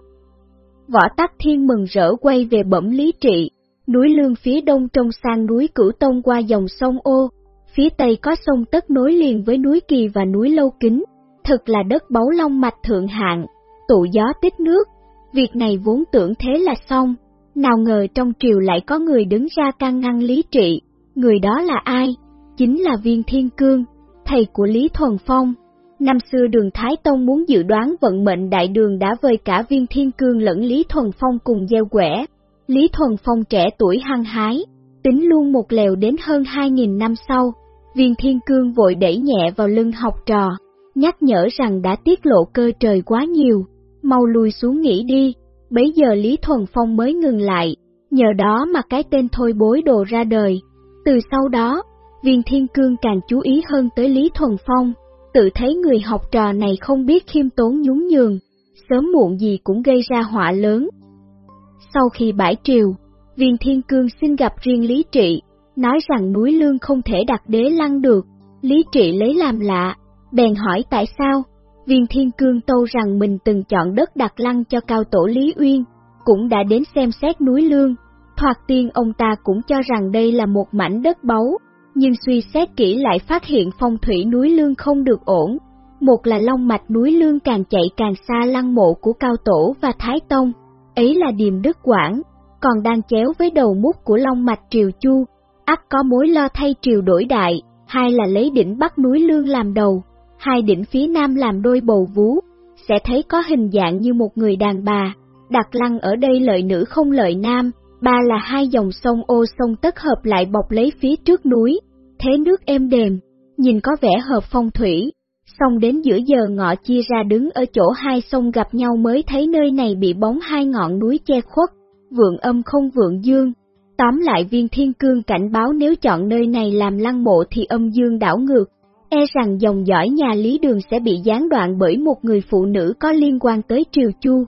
Võ tắc thiên mừng rỡ quay về bẩm lý trị, núi lương phía đông trông sang núi Cửu Tông qua dòng sông Ô, phía tây có sông Tất nối liền với núi Kỳ và núi Lâu Kính, thật là đất báu long mạch thượng hạng, tụ gió tích nước. Việc này vốn tưởng thế là xong, nào ngờ trong triều lại có người đứng ra can ngăn lý trị, người đó là ai? Chính là viên thiên cương, thầy của Lý Thuần Phong. Năm xưa đường Thái Tông muốn dự đoán vận mệnh đại đường đã vơi cả viên thiên cương lẫn Lý Thuần Phong cùng gieo quẻ. Lý Thuần Phong trẻ tuổi hăng hái, tính luôn một lèo đến hơn 2.000 năm sau, viên thiên cương vội đẩy nhẹ vào lưng học trò, nhắc nhở rằng đã tiết lộ cơ trời quá nhiều, mau lùi xuống nghỉ đi, bấy giờ Lý Thuần Phong mới ngừng lại, nhờ đó mà cái tên thôi bối đồ ra đời. Từ sau đó, viên thiên cương càng chú ý hơn tới Lý Thuần Phong, tự thấy người học trò này không biết khiêm tốn nhún nhường, sớm muộn gì cũng gây ra họa lớn. Sau khi bãi triều, viên thiên cương xin gặp riêng Lý Trị, nói rằng núi lương không thể đặt đế lăng được, Lý Trị lấy làm lạ, bèn hỏi tại sao, viên thiên cương tâu rằng mình từng chọn đất đặt lăng cho cao tổ Lý Uyên, cũng đã đến xem xét núi lương, thoạt tiên ông ta cũng cho rằng đây là một mảnh đất báu, nhưng suy xét kỹ lại phát hiện phong thủy núi lương không được ổn. Một là long mạch núi lương càng chạy càng xa lăng mộ của Cao Tổ và Thái Tông, ấy là điềm đức quảng, còn đang chéo với đầu mút của long mạch triều chu, ắt có mối lo thay triều đổi đại, hai là lấy đỉnh bắc núi lương làm đầu, hai đỉnh phía nam làm đôi bầu vú, sẽ thấy có hình dạng như một người đàn bà, đặt lăng ở đây lợi nữ không lợi nam, ba là hai dòng sông ô sông tất hợp lại bọc lấy phía trước núi, thế nước êm đềm, nhìn có vẻ hợp phong thủy. Xong đến giữa giờ ngọ chia ra đứng ở chỗ hai sông gặp nhau mới thấy nơi này bị bóng hai ngọn núi che khuất, vượng âm không vượng dương. Tóm lại viên thiên cương cảnh báo nếu chọn nơi này làm lăng mộ thì âm dương đảo ngược, e rằng dòng dõi nhà Lý Đường sẽ bị gián đoạn bởi một người phụ nữ có liên quan tới triều chu.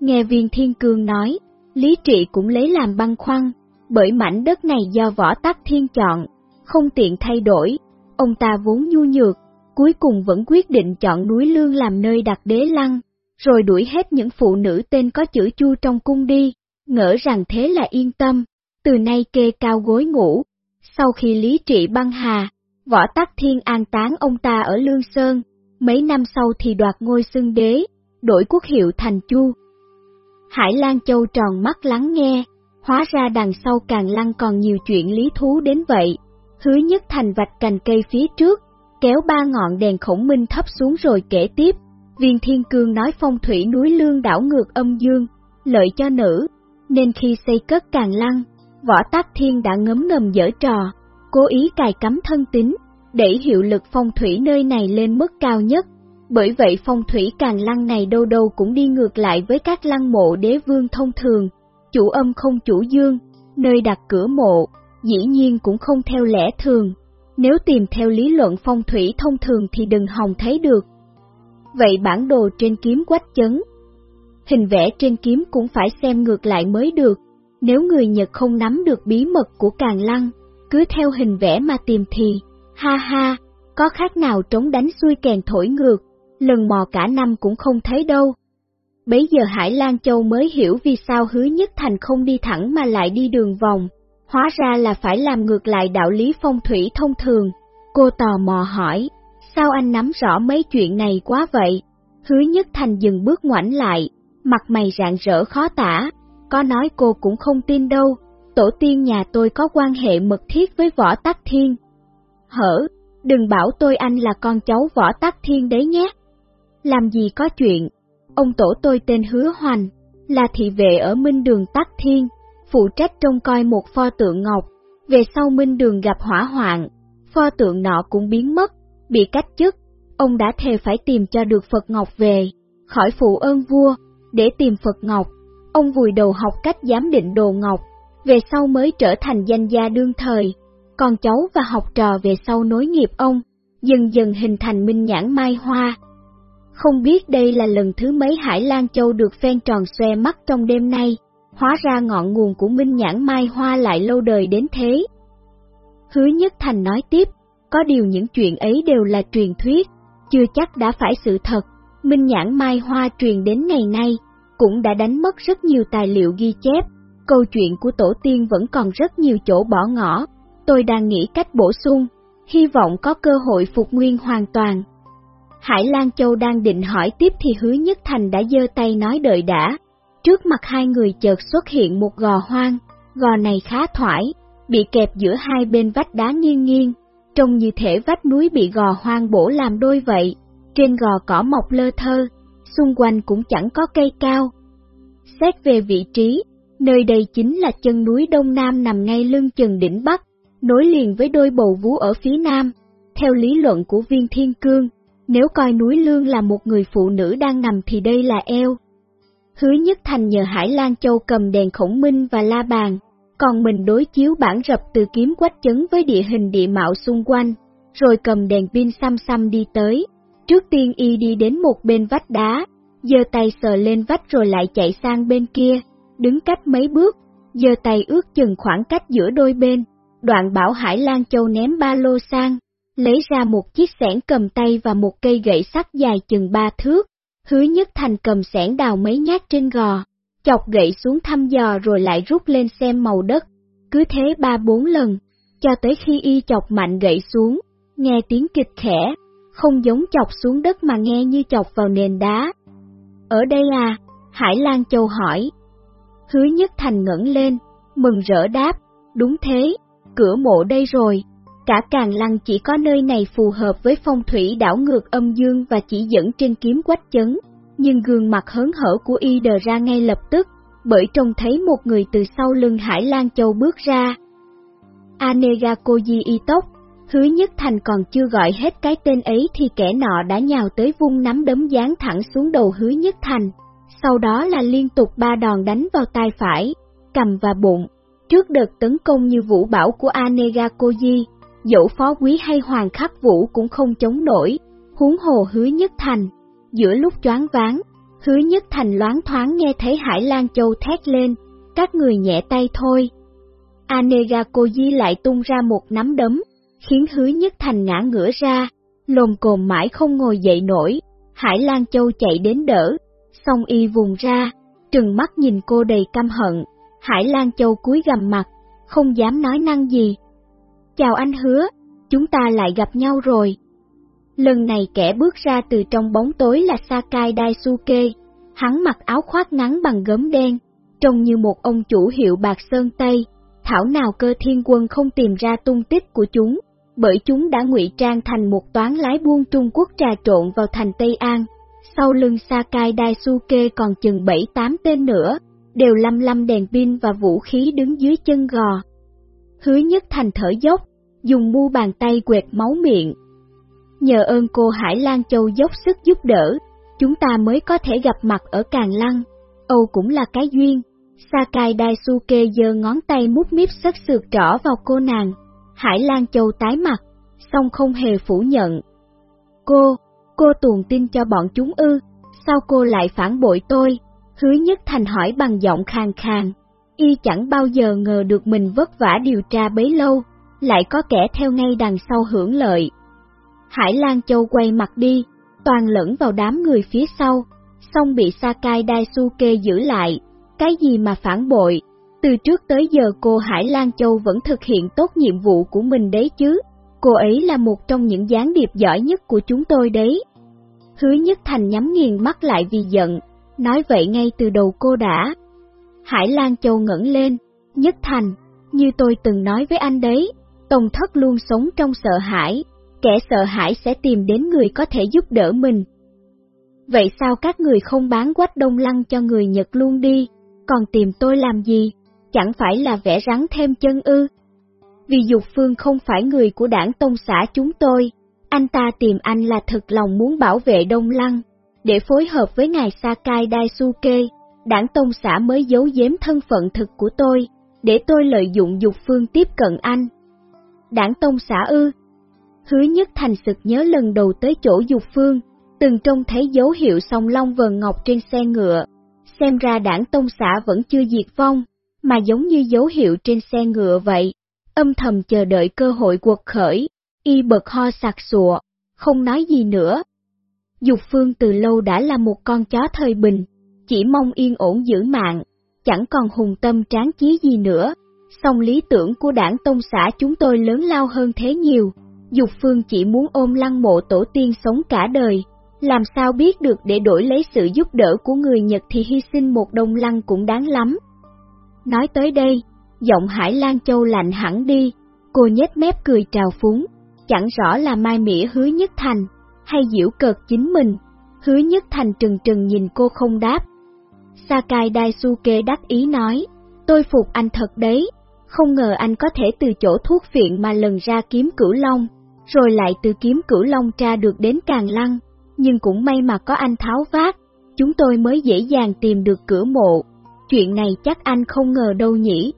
Nghe viên thiên cương nói, Lý Trị cũng lấy làm băn khoăn, bởi mảnh đất này do võ tắc thiên chọn, không tiện thay đổi, ông ta vốn nhu nhược, cuối cùng vẫn quyết định chọn núi lương làm nơi đặt đế lăng, rồi đuổi hết những phụ nữ tên có chữ chu trong cung đi, ngỡ rằng thế là yên tâm, từ nay kê cao gối ngủ. Sau khi lý trị băng hà, võ tắc thiên an táng ông ta ở Lương Sơn, mấy năm sau thì đoạt ngôi xưng đế, đổi quốc hiệu thành chu. Hải Lan Châu tròn mắt lắng nghe, hóa ra đằng sau càng lăng còn nhiều chuyện lý thú đến vậy. Hứa nhất thành vạch cành cây phía trước, kéo ba ngọn đèn khổng minh thấp xuống rồi kể tiếp. Viên Thiên Cương nói phong thủy núi lương đảo ngược âm dương, lợi cho nữ, nên khi xây cất càng lăng, võ tắc thiên đã ngấm ngầm dở trò, cố ý cài cắm thân tính, để hiệu lực phong thủy nơi này lên mức cao nhất. Bởi vậy phong thủy càng lăng này đâu đâu cũng đi ngược lại với các lăng mộ đế vương thông thường, chủ âm không chủ dương, nơi đặt cửa mộ, dĩ nhiên cũng không theo lẽ thường. Nếu tìm theo lý luận phong thủy thông thường thì đừng hòng thấy được. Vậy bản đồ trên kiếm quách chấn. Hình vẽ trên kiếm cũng phải xem ngược lại mới được. Nếu người Nhật không nắm được bí mật của càng lăng, cứ theo hình vẽ mà tìm thì, ha ha, có khác nào trống đánh xuôi kèn thổi ngược, lần mò cả năm cũng không thấy đâu. Bấy giờ Hải Lan Châu mới hiểu vì sao hứa nhất thành không đi thẳng mà lại đi đường vòng, hóa ra là phải làm ngược lại đạo lý phong thủy thông thường. Cô tò mò hỏi, sao anh nắm rõ mấy chuyện này quá vậy? Hứa nhất thành dừng bước ngoảnh lại, mặt mày rạng rỡ khó tả, có nói cô cũng không tin đâu, tổ tiên nhà tôi có quan hệ mật thiết với võ tắc thiên. Hở, đừng bảo tôi anh là con cháu võ tắc thiên đấy nhé. Làm gì có chuyện, ông tổ tôi tên Hứa Hoành, là thị vệ ở Minh Đường Tắc Thiên, phụ trách trông coi một pho tượng ngọc. Về sau Minh Đường gặp hỏa hoạn, pho tượng nọ cũng biến mất, bị cách chức. Ông đã thề phải tìm cho được Phật Ngọc về, khỏi phụ ơn vua, để tìm Phật Ngọc. Ông vùi đầu học cách giám định đồ ngọc, về sau mới trở thành danh gia đương thời, Còn cháu và học trò về sau nối nghiệp ông, dần dần hình thành minh nhãn mai hoa. Không biết đây là lần thứ mấy Hải Lan Châu được phen tròn xoe mắt trong đêm nay, hóa ra ngọn nguồn của minh nhãn mai hoa lại lâu đời đến thế. Hứa Nhất Thành nói tiếp, có điều những chuyện ấy đều là truyền thuyết, chưa chắc đã phải sự thật. Minh nhãn mai hoa truyền đến ngày nay, cũng đã đánh mất rất nhiều tài liệu ghi chép, câu chuyện của tổ tiên vẫn còn rất nhiều chỗ bỏ ngỏ. Tôi đang nghĩ cách bổ sung, hy vọng có cơ hội phục nguyên hoàn toàn. Hải Lan Châu đang định hỏi tiếp thì hứa nhất thành đã giơ tay nói đợi đã. Trước mặt hai người chợt xuất hiện một gò hoang, gò này khá thoải, bị kẹp giữa hai bên vách đá nghiêng nghiêng, trông như thể vách núi bị gò hoang bổ làm đôi vậy. Trên gò cỏ mọc lơ thơ, xung quanh cũng chẳng có cây cao. Xét về vị trí, nơi đây chính là chân núi Đông Nam nằm ngay lưng chừng đỉnh Bắc, nối liền với đôi bầu vú ở phía Nam. Theo lý luận của viên thiên cương, nếu coi núi Lương là một người phụ nữ đang nằm thì đây là eo. Hứa Nhất Thành nhờ Hải Lan Châu cầm đèn khổng minh và la bàn, còn mình đối chiếu bản rập từ kiếm quách chấn với địa hình địa mạo xung quanh, rồi cầm đèn pin xăm xăm đi tới. Trước tiên y đi đến một bên vách đá, giơ tay sờ lên vách rồi lại chạy sang bên kia, đứng cách mấy bước, giơ tay ước chừng khoảng cách giữa đôi bên, đoạn bảo Hải Lan Châu ném ba lô sang, lấy ra một chiếc xẻng cầm tay và một cây gậy sắt dài chừng ba thước, hứa nhất thành cầm xẻng đào mấy nhát trên gò, chọc gậy xuống thăm dò rồi lại rút lên xem màu đất, cứ thế ba bốn lần, cho tới khi y chọc mạnh gậy xuống, nghe tiếng kịch khẽ, không giống chọc xuống đất mà nghe như chọc vào nền đá. Ở đây à? Hải Lan Châu hỏi. Hứa Nhất Thành ngẩng lên, mừng rỡ đáp, đúng thế, cửa mộ đây rồi. Cả càng lăng chỉ có nơi này phù hợp với phong thủy đảo ngược âm dương và chỉ dẫn trên kiếm quách chấn, nhưng gương mặt hớn hở của y đờ ra ngay lập tức, bởi trông thấy một người từ sau lưng Hải Lan Châu bước ra. Anega Koji tóc, hứa nhất thành còn chưa gọi hết cái tên ấy thì kẻ nọ đã nhào tới vung nắm đấm dán thẳng xuống đầu hứa nhất thành, sau đó là liên tục ba đòn đánh vào tay phải, cầm và bụng. Trước đợt tấn công như vũ bảo của Anega Koji, dẫu phó quý hay hoàng khắc vũ cũng không chống nổi, huống hồ hứa nhất thành. Giữa lúc choáng váng, hứa nhất thành loáng thoáng nghe thấy Hải Lan Châu thét lên, các người nhẹ tay thôi. Anega Koji lại tung ra một nắm đấm, khiến hứa nhất thành ngã ngửa ra, lồm cồm mãi không ngồi dậy nổi, Hải Lan Châu chạy đến đỡ, song y vùng ra, trừng mắt nhìn cô đầy căm hận, Hải Lan Châu cúi gầm mặt, không dám nói năng gì. Chào anh hứa, chúng ta lại gặp nhau rồi. Lần này kẻ bước ra từ trong bóng tối là Sakai Daisuke, hắn mặc áo khoác ngắn bằng gấm đen, trông như một ông chủ hiệu bạc sơn Tây, thảo nào cơ thiên quân không tìm ra tung tích của chúng, bởi chúng đã ngụy trang thành một toán lái buôn Trung Quốc trà trộn vào thành Tây An. Sau lưng Sakai Daisuke còn chừng 7-8 tên nữa, đều lăm lăm đèn pin và vũ khí đứng dưới chân gò. Hứa nhất thành thở dốc, dùng mu bàn tay quẹt máu miệng. Nhờ ơn cô Hải Lan Châu dốc sức giúp đỡ, chúng ta mới có thể gặp mặt ở Càng Lăng. Âu cũng là cái duyên. Sakai Daisuke giơ ngón tay mút míp sất sượt trỏ vào cô nàng. Hải Lan Châu tái mặt, song không hề phủ nhận. Cô, cô tuồn tin cho bọn chúng ư, sao cô lại phản bội tôi? Hứa Nhất Thành hỏi bằng giọng khàn khàn, y chẳng bao giờ ngờ được mình vất vả điều tra bấy lâu, lại có kẻ theo ngay đằng sau hưởng lợi. Hải Lan Châu quay mặt đi, toàn lẫn vào đám người phía sau, xong bị Sakai Daisuke giữ lại, cái gì mà phản bội, từ trước tới giờ cô Hải Lan Châu vẫn thực hiện tốt nhiệm vụ của mình đấy chứ, cô ấy là một trong những gián điệp giỏi nhất của chúng tôi đấy. Hứa Nhất Thành nhắm nghiền mắt lại vì giận, nói vậy ngay từ đầu cô đã. Hải Lan Châu ngẩng lên, Nhất Thành, như tôi từng nói với anh đấy, Tông Thất luôn sống trong sợ hãi, kẻ sợ hãi sẽ tìm đến người có thể giúp đỡ mình. Vậy sao các người không bán quách đông lăng cho người Nhật luôn đi, còn tìm tôi làm gì? Chẳng phải là vẽ rắn thêm chân ư? Vì Dục Phương không phải người của đảng Tông xã chúng tôi, anh ta tìm anh là thực lòng muốn bảo vệ Đông Lăng, để phối hợp với ngài Sakai Daisuke, đảng Tông xã mới giấu giếm thân phận thực của tôi, để tôi lợi dụng dục phương tiếp cận anh. Đảng Tông xã ư. Hứa nhất thành sực nhớ lần đầu tới chỗ dục phương, từng trông thấy dấu hiệu song long vần ngọc trên xe ngựa. Xem ra đảng Tông xã vẫn chưa diệt vong, mà giống như dấu hiệu trên xe ngựa vậy, âm thầm chờ đợi cơ hội quật khởi, y bật ho sặc sụa, không nói gì nữa. Dục phương từ lâu đã là một con chó thời bình, chỉ mong yên ổn giữ mạng, chẳng còn hùng tâm tráng chí gì nữa. Song lý tưởng của đảng tông xã chúng tôi lớn lao hơn thế nhiều. Dục phương chỉ muốn ôm lăng mộ tổ tiên sống cả đời, làm sao biết được để đổi lấy sự giúp đỡ của người Nhật thì hy sinh một đông lăng cũng đáng lắm. Nói tới đây, giọng Hải Lan Châu lạnh hẳn đi, cô nhếch mép cười trào phúng, chẳng rõ là mai mỉa hứa nhất thành, hay diễu cợt chính mình. Hứa nhất thành trừng trừng nhìn cô không đáp, Sakai Daisuke đắc ý nói, tôi phục anh thật đấy, không ngờ anh có thể từ chỗ thuốc viện mà lần ra kiếm cửu long, rồi lại từ kiếm cửu long tra được đến càng lăng, nhưng cũng may mà có anh tháo vát, chúng tôi mới dễ dàng tìm được cửa mộ, chuyện này chắc anh không ngờ đâu nhỉ.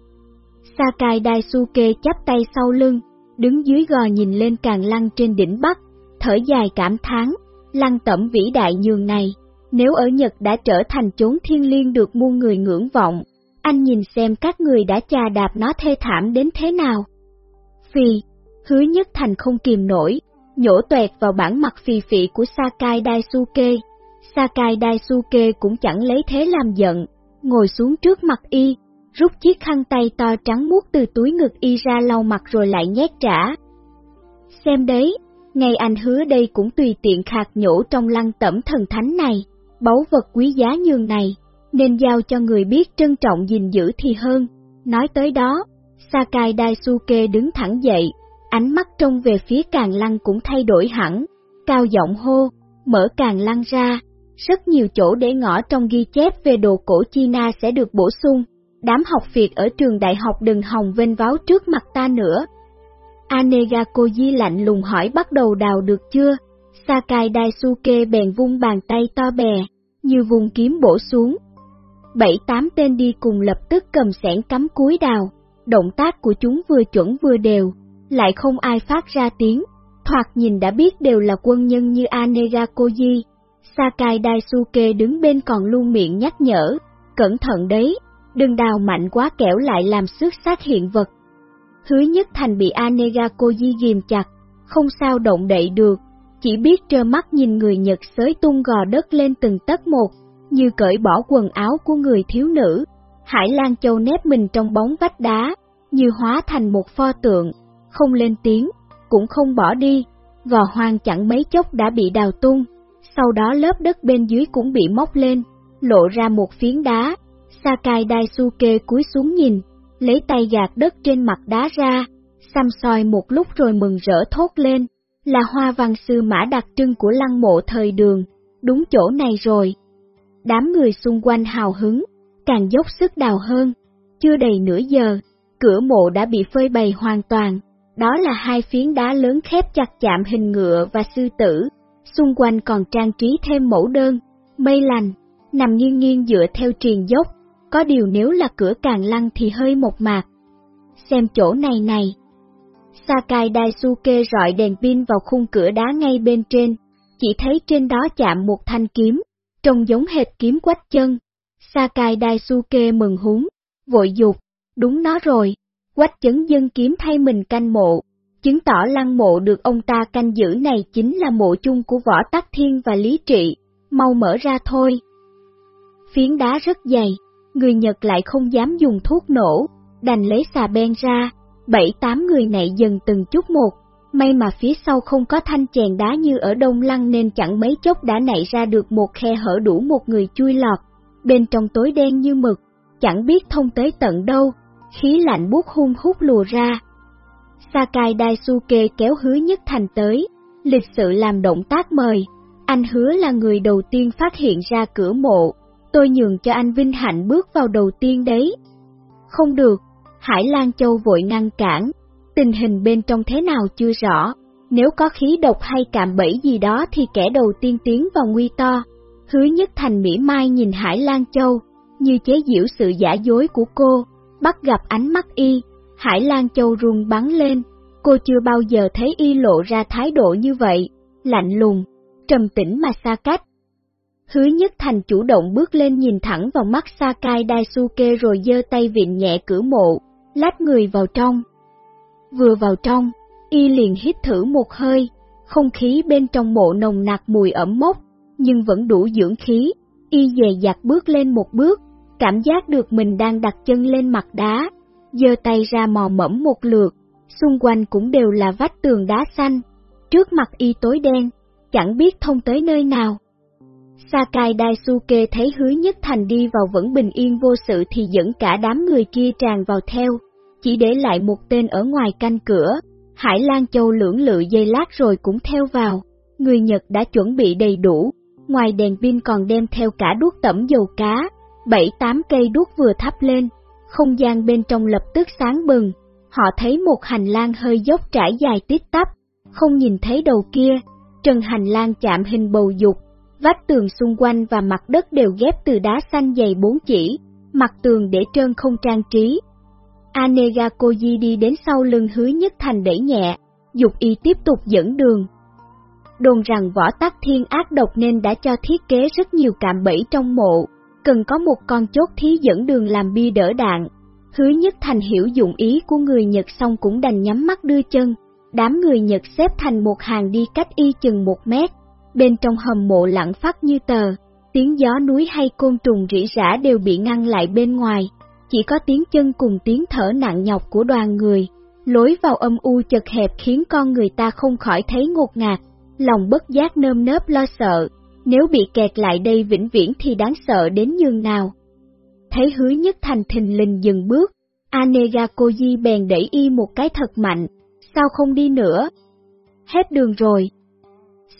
Sakai Daisuke chắp tay sau lưng, đứng dưới gò nhìn lên càng lăng trên đỉnh Bắc, thở dài cảm thán, lăng tẩm vĩ đại nhường này nếu ở Nhật đã trở thành chốn thiên liêng được muôn người ngưỡng vọng, anh nhìn xem các người đã chà đạp nó thê thảm đến thế nào. Phi, hứa nhất thành không kìm nổi, nhổ tuẹt vào bản mặt phì phị của Sakai Daisuke. Sakai Daisuke cũng chẳng lấy thế làm giận, ngồi xuống trước mặt y, rút chiếc khăn tay to trắng muốt từ túi ngực y ra lau mặt rồi lại nhét trả. Xem đấy, ngày anh hứa đây cũng tùy tiện khạc nhổ trong lăng tẩm thần thánh này báu vật quý giá nhường này, nên giao cho người biết trân trọng gìn giữ thì hơn. Nói tới đó, Sakai Daisuke đứng thẳng dậy, ánh mắt trông về phía càng lăng cũng thay đổi hẳn, cao giọng hô, mở càng lăng ra, rất nhiều chỗ để ngõ trong ghi chép về đồ cổ China sẽ được bổ sung, đám học việc ở trường đại học đừng hòng vênh váo trước mặt ta nữa. anegakoji lạnh lùng hỏi bắt đầu đào được chưa? Sakai Daisuke bèn vung bàn tay to bè, như vùng kiếm bổ xuống. Bảy tám tên đi cùng lập tức cầm sẻn cắm cúi đào, động tác của chúng vừa chuẩn vừa đều, lại không ai phát ra tiếng, thoạt nhìn đã biết đều là quân nhân như anegakoji. Sakai Daisuke đứng bên còn luôn miệng nhắc nhở, cẩn thận đấy, đừng đào mạnh quá kẻo lại làm xước xác hiện vật. Hứa nhất thành bị Anega Koji ghim chặt, không sao động đậy được, chỉ biết trơ mắt nhìn người Nhật xới tung gò đất lên từng tấc một, như cởi bỏ quần áo của người thiếu nữ. Hải Lan Châu nép mình trong bóng vách đá, như hóa thành một pho tượng, không lên tiếng, cũng không bỏ đi, gò hoang chẳng mấy chốc đã bị đào tung, sau đó lớp đất bên dưới cũng bị móc lên, lộ ra một phiến đá. Sakai Daisuke cúi xuống nhìn, lấy tay gạt đất trên mặt đá ra, xăm soi một lúc rồi mừng rỡ thốt lên, là hoa văn sư mã đặc trưng của lăng mộ thời đường, đúng chỗ này rồi. Đám người xung quanh hào hứng, càng dốc sức đào hơn, chưa đầy nửa giờ, cửa mộ đã bị phơi bày hoàn toàn, đó là hai phiến đá lớn khép chặt chạm hình ngựa và sư tử, xung quanh còn trang trí thêm mẫu đơn, mây lành, nằm nghiêng nghiêng dựa theo triền dốc, có điều nếu là cửa càng lăng thì hơi một mạc. Xem chỗ này này, Sakai Daisuke rọi đèn pin vào khung cửa đá ngay bên trên, chỉ thấy trên đó chạm một thanh kiếm, trông giống hệt kiếm quách chân. Sakai Daisuke mừng húng, vội dục, đúng nó rồi, quách chấn dân kiếm thay mình canh mộ, chứng tỏ lăng mộ được ông ta canh giữ này chính là mộ chung của Võ Tắc Thiên và Lý Trị, mau mở ra thôi. Phiến đá rất dày, người Nhật lại không dám dùng thuốc nổ, đành lấy xà ben ra, bảy tám người này dần từng chút một, may mà phía sau không có thanh chèn đá như ở Đông Lăng nên chẳng mấy chốc đã nảy ra được một khe hở đủ một người chui lọt, bên trong tối đen như mực, chẳng biết thông tới tận đâu, khí lạnh buốt hung hút lùa ra. Sakai Daisuke kéo hứa nhất thành tới, lịch sự làm động tác mời, anh hứa là người đầu tiên phát hiện ra cửa mộ, tôi nhường cho anh vinh hạnh bước vào đầu tiên đấy. Không được, Hải Lan Châu vội ngăn cản, tình hình bên trong thế nào chưa rõ, nếu có khí độc hay cạm bẫy gì đó thì kẻ đầu tiên tiến vào nguy to. Hứa nhất thành mỉa mai nhìn Hải Lan Châu, như chế giễu sự giả dối của cô, bắt gặp ánh mắt y, Hải Lan Châu run bắn lên, cô chưa bao giờ thấy y lộ ra thái độ như vậy, lạnh lùng, trầm tĩnh mà xa cách. Hứa nhất thành chủ động bước lên nhìn thẳng vào mắt Sakai Daisuke rồi giơ tay vịn nhẹ cửa mộ, lách người vào trong. Vừa vào trong, y liền hít thử một hơi, không khí bên trong mộ nồng nặc mùi ẩm mốc, nhưng vẫn đủ dưỡng khí, y dè dặt bước lên một bước, cảm giác được mình đang đặt chân lên mặt đá, giơ tay ra mò mẫm một lượt, xung quanh cũng đều là vách tường đá xanh, trước mặt y tối đen, chẳng biết thông tới nơi nào. Sakai Daisuke thấy hứa nhất thành đi vào vẫn bình yên vô sự thì dẫn cả đám người kia tràn vào theo, chỉ để lại một tên ở ngoài canh cửa. Hải Lan Châu lưỡng lự dây lát rồi cũng theo vào, người Nhật đã chuẩn bị đầy đủ, ngoài đèn pin còn đem theo cả đuốc tẩm dầu cá, bảy tám cây đuốc vừa thắp lên, không gian bên trong lập tức sáng bừng, họ thấy một hành lang hơi dốc trải dài tít tắp, không nhìn thấy đầu kia, trần hành lang chạm hình bầu dục, vách tường xung quanh và mặt đất đều ghép từ đá xanh dày bốn chỉ, mặt tường để trơn không trang trí. Anega Koji đi đến sau lưng hứa nhất thành đẩy nhẹ, dục y tiếp tục dẫn đường. Đồn rằng võ tắc thiên ác độc nên đã cho thiết kế rất nhiều cạm bẫy trong mộ, cần có một con chốt thí dẫn đường làm bi đỡ đạn. Hứa nhất thành hiểu dụng ý của người Nhật xong cũng đành nhắm mắt đưa chân, đám người Nhật xếp thành một hàng đi cách y chừng một mét, bên trong hầm mộ lặng phát như tờ, tiếng gió núi hay côn trùng rỉ rả đều bị ngăn lại bên ngoài, chỉ có tiếng chân cùng tiếng thở nặng nhọc của đoàn người, lối vào âm u chật hẹp khiến con người ta không khỏi thấy ngột ngạt, lòng bất giác nơm nớp lo sợ, nếu bị kẹt lại đây vĩnh viễn thì đáng sợ đến nhường nào. Thấy hứa nhất thành thình lình dừng bước, Anega Koji bèn đẩy y một cái thật mạnh, sao không đi nữa? Hết đường rồi.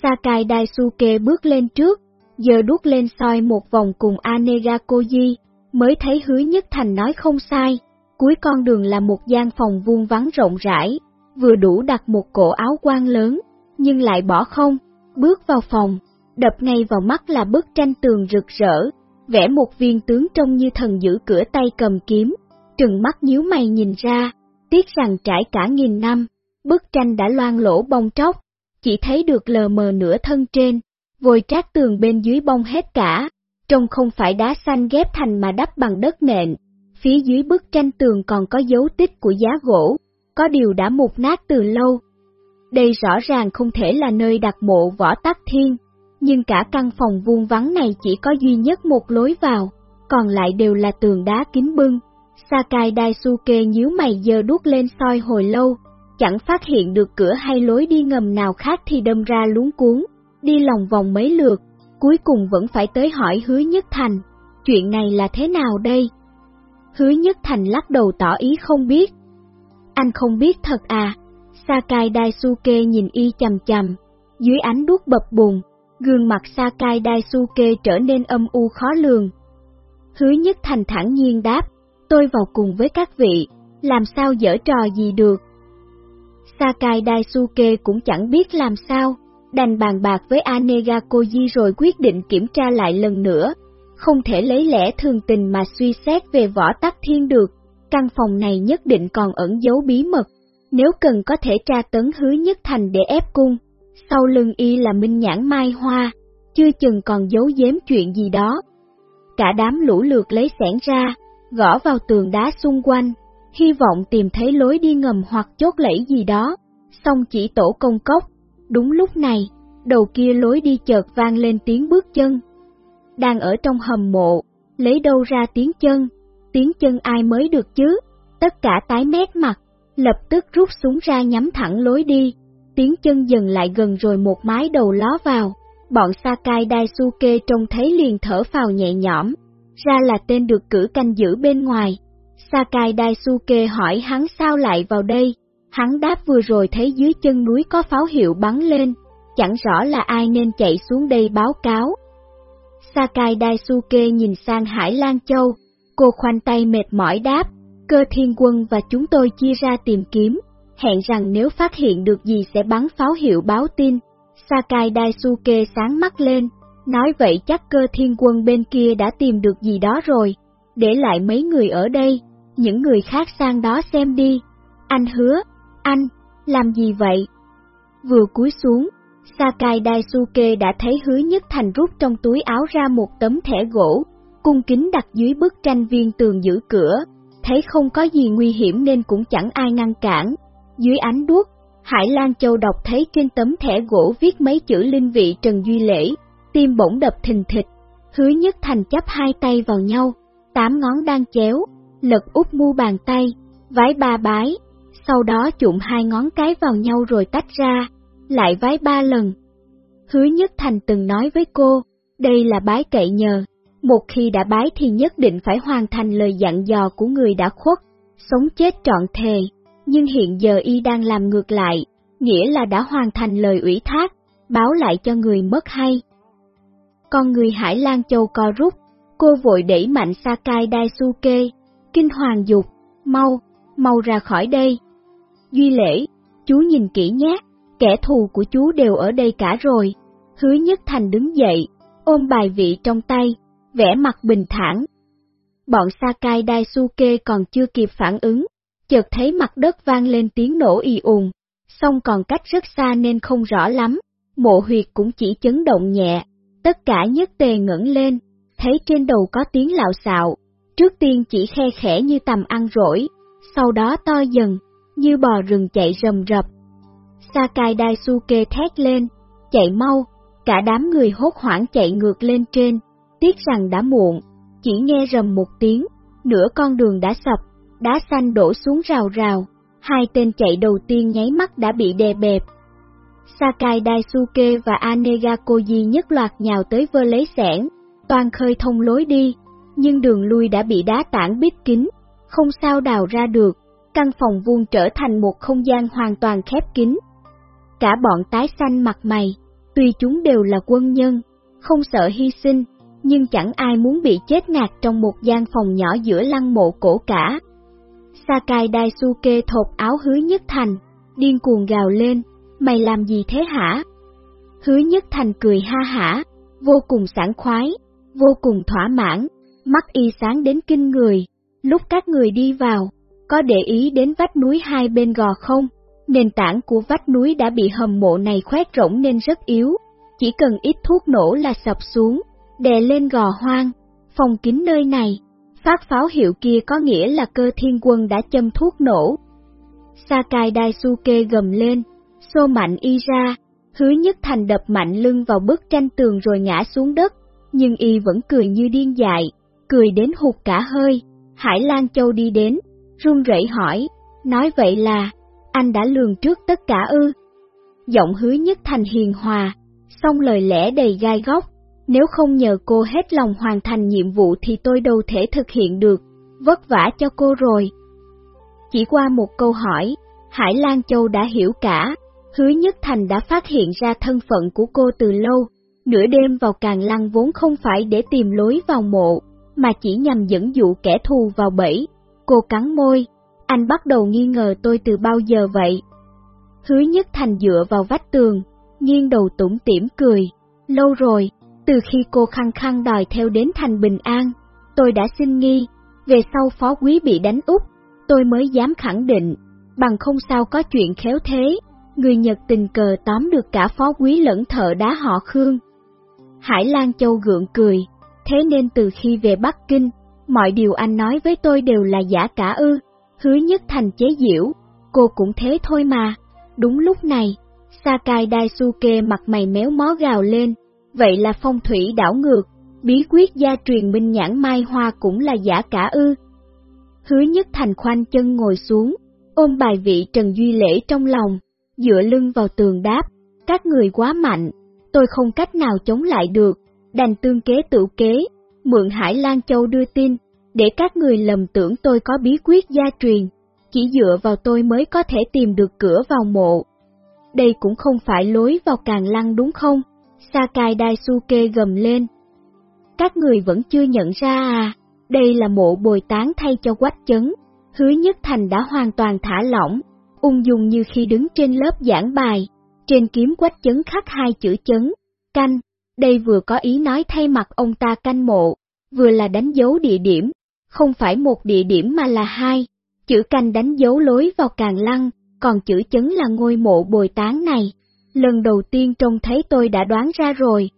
Sakai Daisuke bước lên trước, giờ đút lên soi một vòng cùng Anega Koji, mới thấy hứa nhất thành nói không sai, cuối con đường là một gian phòng vuông vắng rộng rãi, vừa đủ đặt một cổ áo quan lớn, nhưng lại bỏ không, bước vào phòng, đập ngay vào mắt là bức tranh tường rực rỡ, vẽ một viên tướng trông như thần giữ cửa tay cầm kiếm, trừng mắt nhíu mày nhìn ra, tiếc rằng trải cả nghìn năm, bức tranh đã loang lỗ bong tróc, chỉ thấy được lờ mờ nửa thân trên, vôi trát tường bên dưới bong hết cả, trông không phải đá xanh ghép thành mà đắp bằng đất nện, phía dưới bức tranh tường còn có dấu tích của giá gỗ, có điều đã mục nát từ lâu. Đây rõ ràng không thể là nơi đặt mộ võ tắc thiên, nhưng cả căn phòng vuông vắng này chỉ có duy nhất một lối vào, còn lại đều là tường đá kín bưng. Sakai Daisuke nhíu mày giờ đuốc lên soi hồi lâu, chẳng phát hiện được cửa hay lối đi ngầm nào khác thì đâm ra luống cuốn, đi lòng vòng mấy lượt, cuối cùng vẫn phải tới hỏi hứa nhất thành, chuyện này là thế nào đây? Hứa nhất thành lắc đầu tỏ ý không biết. Anh không biết thật à? Sakai Daisuke nhìn y chầm chầm, dưới ánh đuốc bập bùng, gương mặt Sakai Daisuke trở nên âm u khó lường. Hứa nhất thành thẳng nhiên đáp, tôi vào cùng với các vị, làm sao dở trò gì được. Sakai Daisuke cũng chẳng biết làm sao, đành bàn bạc với Anega Koji rồi quyết định kiểm tra lại lần nữa. Không thể lấy lẽ thường tình mà suy xét về võ tắc thiên được, căn phòng này nhất định còn ẩn giấu bí mật, nếu cần có thể tra tấn hứa nhất thành để ép cung. Sau lưng y là minh nhãn mai hoa, chưa chừng còn giấu giếm chuyện gì đó. Cả đám lũ lượt lấy sẻn ra, gõ vào tường đá xung quanh, hy vọng tìm thấy lối đi ngầm hoặc chốt lẫy gì đó, xong chỉ tổ công cốc. Đúng lúc này, đầu kia lối đi chợt vang lên tiếng bước chân. Đang ở trong hầm mộ, lấy đâu ra tiếng chân, tiếng chân ai mới được chứ, tất cả tái mét mặt, lập tức rút súng ra nhắm thẳng lối đi, tiếng chân dần lại gần rồi một mái đầu ló vào, bọn Sakai Daisuke trông thấy liền thở phào nhẹ nhõm, ra là tên được cử canh giữ bên ngoài. Sakai Daisuke hỏi hắn sao lại vào đây, hắn đáp vừa rồi thấy dưới chân núi có pháo hiệu bắn lên, chẳng rõ là ai nên chạy xuống đây báo cáo. Sakai Daisuke nhìn sang Hải Lan Châu, cô khoanh tay mệt mỏi đáp, cơ thiên quân và chúng tôi chia ra tìm kiếm, hẹn rằng nếu phát hiện được gì sẽ bắn pháo hiệu báo tin. Sakai Daisuke sáng mắt lên, nói vậy chắc cơ thiên quân bên kia đã tìm được gì đó rồi, để lại mấy người ở đây, những người khác sang đó xem đi. Anh hứa, anh, làm gì vậy? Vừa cúi xuống, Sakai Daisuke đã thấy hứa nhất thành rút trong túi áo ra một tấm thẻ gỗ, cung kính đặt dưới bức tranh viên tường giữ cửa, thấy không có gì nguy hiểm nên cũng chẳng ai ngăn cản. Dưới ánh đuốc, Hải Lan Châu đọc thấy trên tấm thẻ gỗ viết mấy chữ linh vị Trần Duy Lễ, tim bỗng đập thình thịch, hứa nhất thành chấp hai tay vào nhau, tám ngón đang chéo, lật úp mu bàn tay, vái ba bái, sau đó chụm hai ngón cái vào nhau rồi tách ra, lại vái ba lần. Hứa Nhất Thành từng nói với cô, đây là bái cậy nhờ, một khi đã bái thì nhất định phải hoàn thành lời dặn dò của người đã khuất, sống chết trọn thề, nhưng hiện giờ y đang làm ngược lại, nghĩa là đã hoàn thành lời ủy thác, báo lại cho người mất hay. Con người Hải Lan Châu co rút, cô vội đẩy mạnh Sakai Daisuke, kinh hoàng dục, mau, mau ra khỏi đây. Duy lễ, chú nhìn kỹ nhé, kẻ thù của chú đều ở đây cả rồi. Hứa Nhất Thành đứng dậy, ôm bài vị trong tay, vẻ mặt bình thản. Bọn Sakai Daisuke còn chưa kịp phản ứng, chợt thấy mặt đất vang lên tiếng nổ y ùn, song còn cách rất xa nên không rõ lắm, mộ huyệt cũng chỉ chấn động nhẹ, tất cả nhất tề ngẩng lên, thấy trên đầu có tiếng lạo xạo, trước tiên chỉ khe khẽ như tầm ăn rỗi, sau đó to dần, như bò rừng chạy rầm rập. Sakai Daisuke thét lên, chạy mau, cả đám người hốt hoảng chạy ngược lên trên, tiếc rằng đã muộn, chỉ nghe rầm một tiếng, nửa con đường đã sập, đá xanh đổ xuống rào rào, hai tên chạy đầu tiên nháy mắt đã bị đè bẹp. Sakai Daisuke và Anega Koji nhất loạt nhào tới vơ lấy sẻn, toàn khơi thông lối đi, nhưng đường lui đã bị đá tảng bít kín, không sao đào ra được, căn phòng vuông trở thành một không gian hoàn toàn khép kín. Cả bọn tái xanh mặt mày, tuy chúng đều là quân nhân, không sợ hy sinh, nhưng chẳng ai muốn bị chết ngạt trong một gian phòng nhỏ giữa lăng mộ cổ cả. Sakai Daisuke thột áo hứa nhất thành, điên cuồng gào lên, mày làm gì thế hả? Hứa nhất thành cười ha hả, vô cùng sảng khoái, vô cùng thỏa mãn, mắt y sáng đến kinh người. Lúc các người đi vào, có để ý đến vách núi hai bên gò không? Nền tảng của vách núi đã bị hầm mộ này khoét rỗng nên rất yếu, chỉ cần ít thuốc nổ là sập xuống, đè lên gò hoang, phòng kín nơi này. Phát pháo hiệu kia có nghĩa là cơ thiên quân đã châm thuốc nổ. Sakai Daisuke gầm lên, xô mạnh y ra, hứa nhất thành đập mạnh lưng vào bức tranh tường rồi ngã xuống đất, nhưng y vẫn cười như điên dại, cười đến hụt cả hơi. Hải Lan Châu đi đến, run rẩy hỏi, nói vậy là, anh đã lường trước tất cả ư. Giọng hứa nhất thành hiền hòa, xong lời lẽ đầy gai góc, nếu không nhờ cô hết lòng hoàn thành nhiệm vụ thì tôi đâu thể thực hiện được, vất vả cho cô rồi. Chỉ qua một câu hỏi, Hải Lan Châu đã hiểu cả, hứa nhất thành đã phát hiện ra thân phận của cô từ lâu, nửa đêm vào càng lăng vốn không phải để tìm lối vào mộ, mà chỉ nhằm dẫn dụ kẻ thù vào bẫy. Cô cắn môi, anh bắt đầu nghi ngờ tôi từ bao giờ vậy? Hứa nhất thành dựa vào vách tường, nghiêng đầu tủm tỉm cười. Lâu rồi, từ khi cô khăng khăng đòi theo đến thành bình an, tôi đã xin nghi, về sau phó quý bị đánh úp, tôi mới dám khẳng định, bằng không sao có chuyện khéo thế, người Nhật tình cờ tóm được cả phó quý lẫn thợ đá họ Khương. Hải Lan Châu gượng cười, thế nên từ khi về Bắc Kinh, mọi điều anh nói với tôi đều là giả cả ư, hứa nhất thành chế diễu, cô cũng thế thôi mà. Đúng lúc này, Sakai Daisuke mặt mày méo mó gào lên, vậy là phong thủy đảo ngược, bí quyết gia truyền minh nhãn mai hoa cũng là giả cả ư. Hứa nhất thành khoanh chân ngồi xuống, ôm bài vị Trần Duy Lễ trong lòng, dựa lưng vào tường đáp, các người quá mạnh, tôi không cách nào chống lại được, đành tương kế tự kế, mượn Hải Lan Châu đưa tin, để các người lầm tưởng tôi có bí quyết gia truyền, chỉ dựa vào tôi mới có thể tìm được cửa vào mộ. Đây cũng không phải lối vào càng lăng đúng không? Sakai Daisuke gầm lên. Các người vẫn chưa nhận ra à, đây là mộ bồi tán thay cho quách chấn, hứa nhất thành đã hoàn toàn thả lỏng, ung dung như khi đứng trên lớp giảng bài, trên kiếm quách chấn khắc hai chữ chấn, canh, đây vừa có ý nói thay mặt ông ta canh mộ, vừa là đánh dấu địa điểm, không phải một địa điểm mà là hai, chữ canh đánh dấu lối vào càng lăng, còn chữ chấn là ngôi mộ bồi tán này. Lần đầu tiên trông thấy tôi đã đoán ra rồi.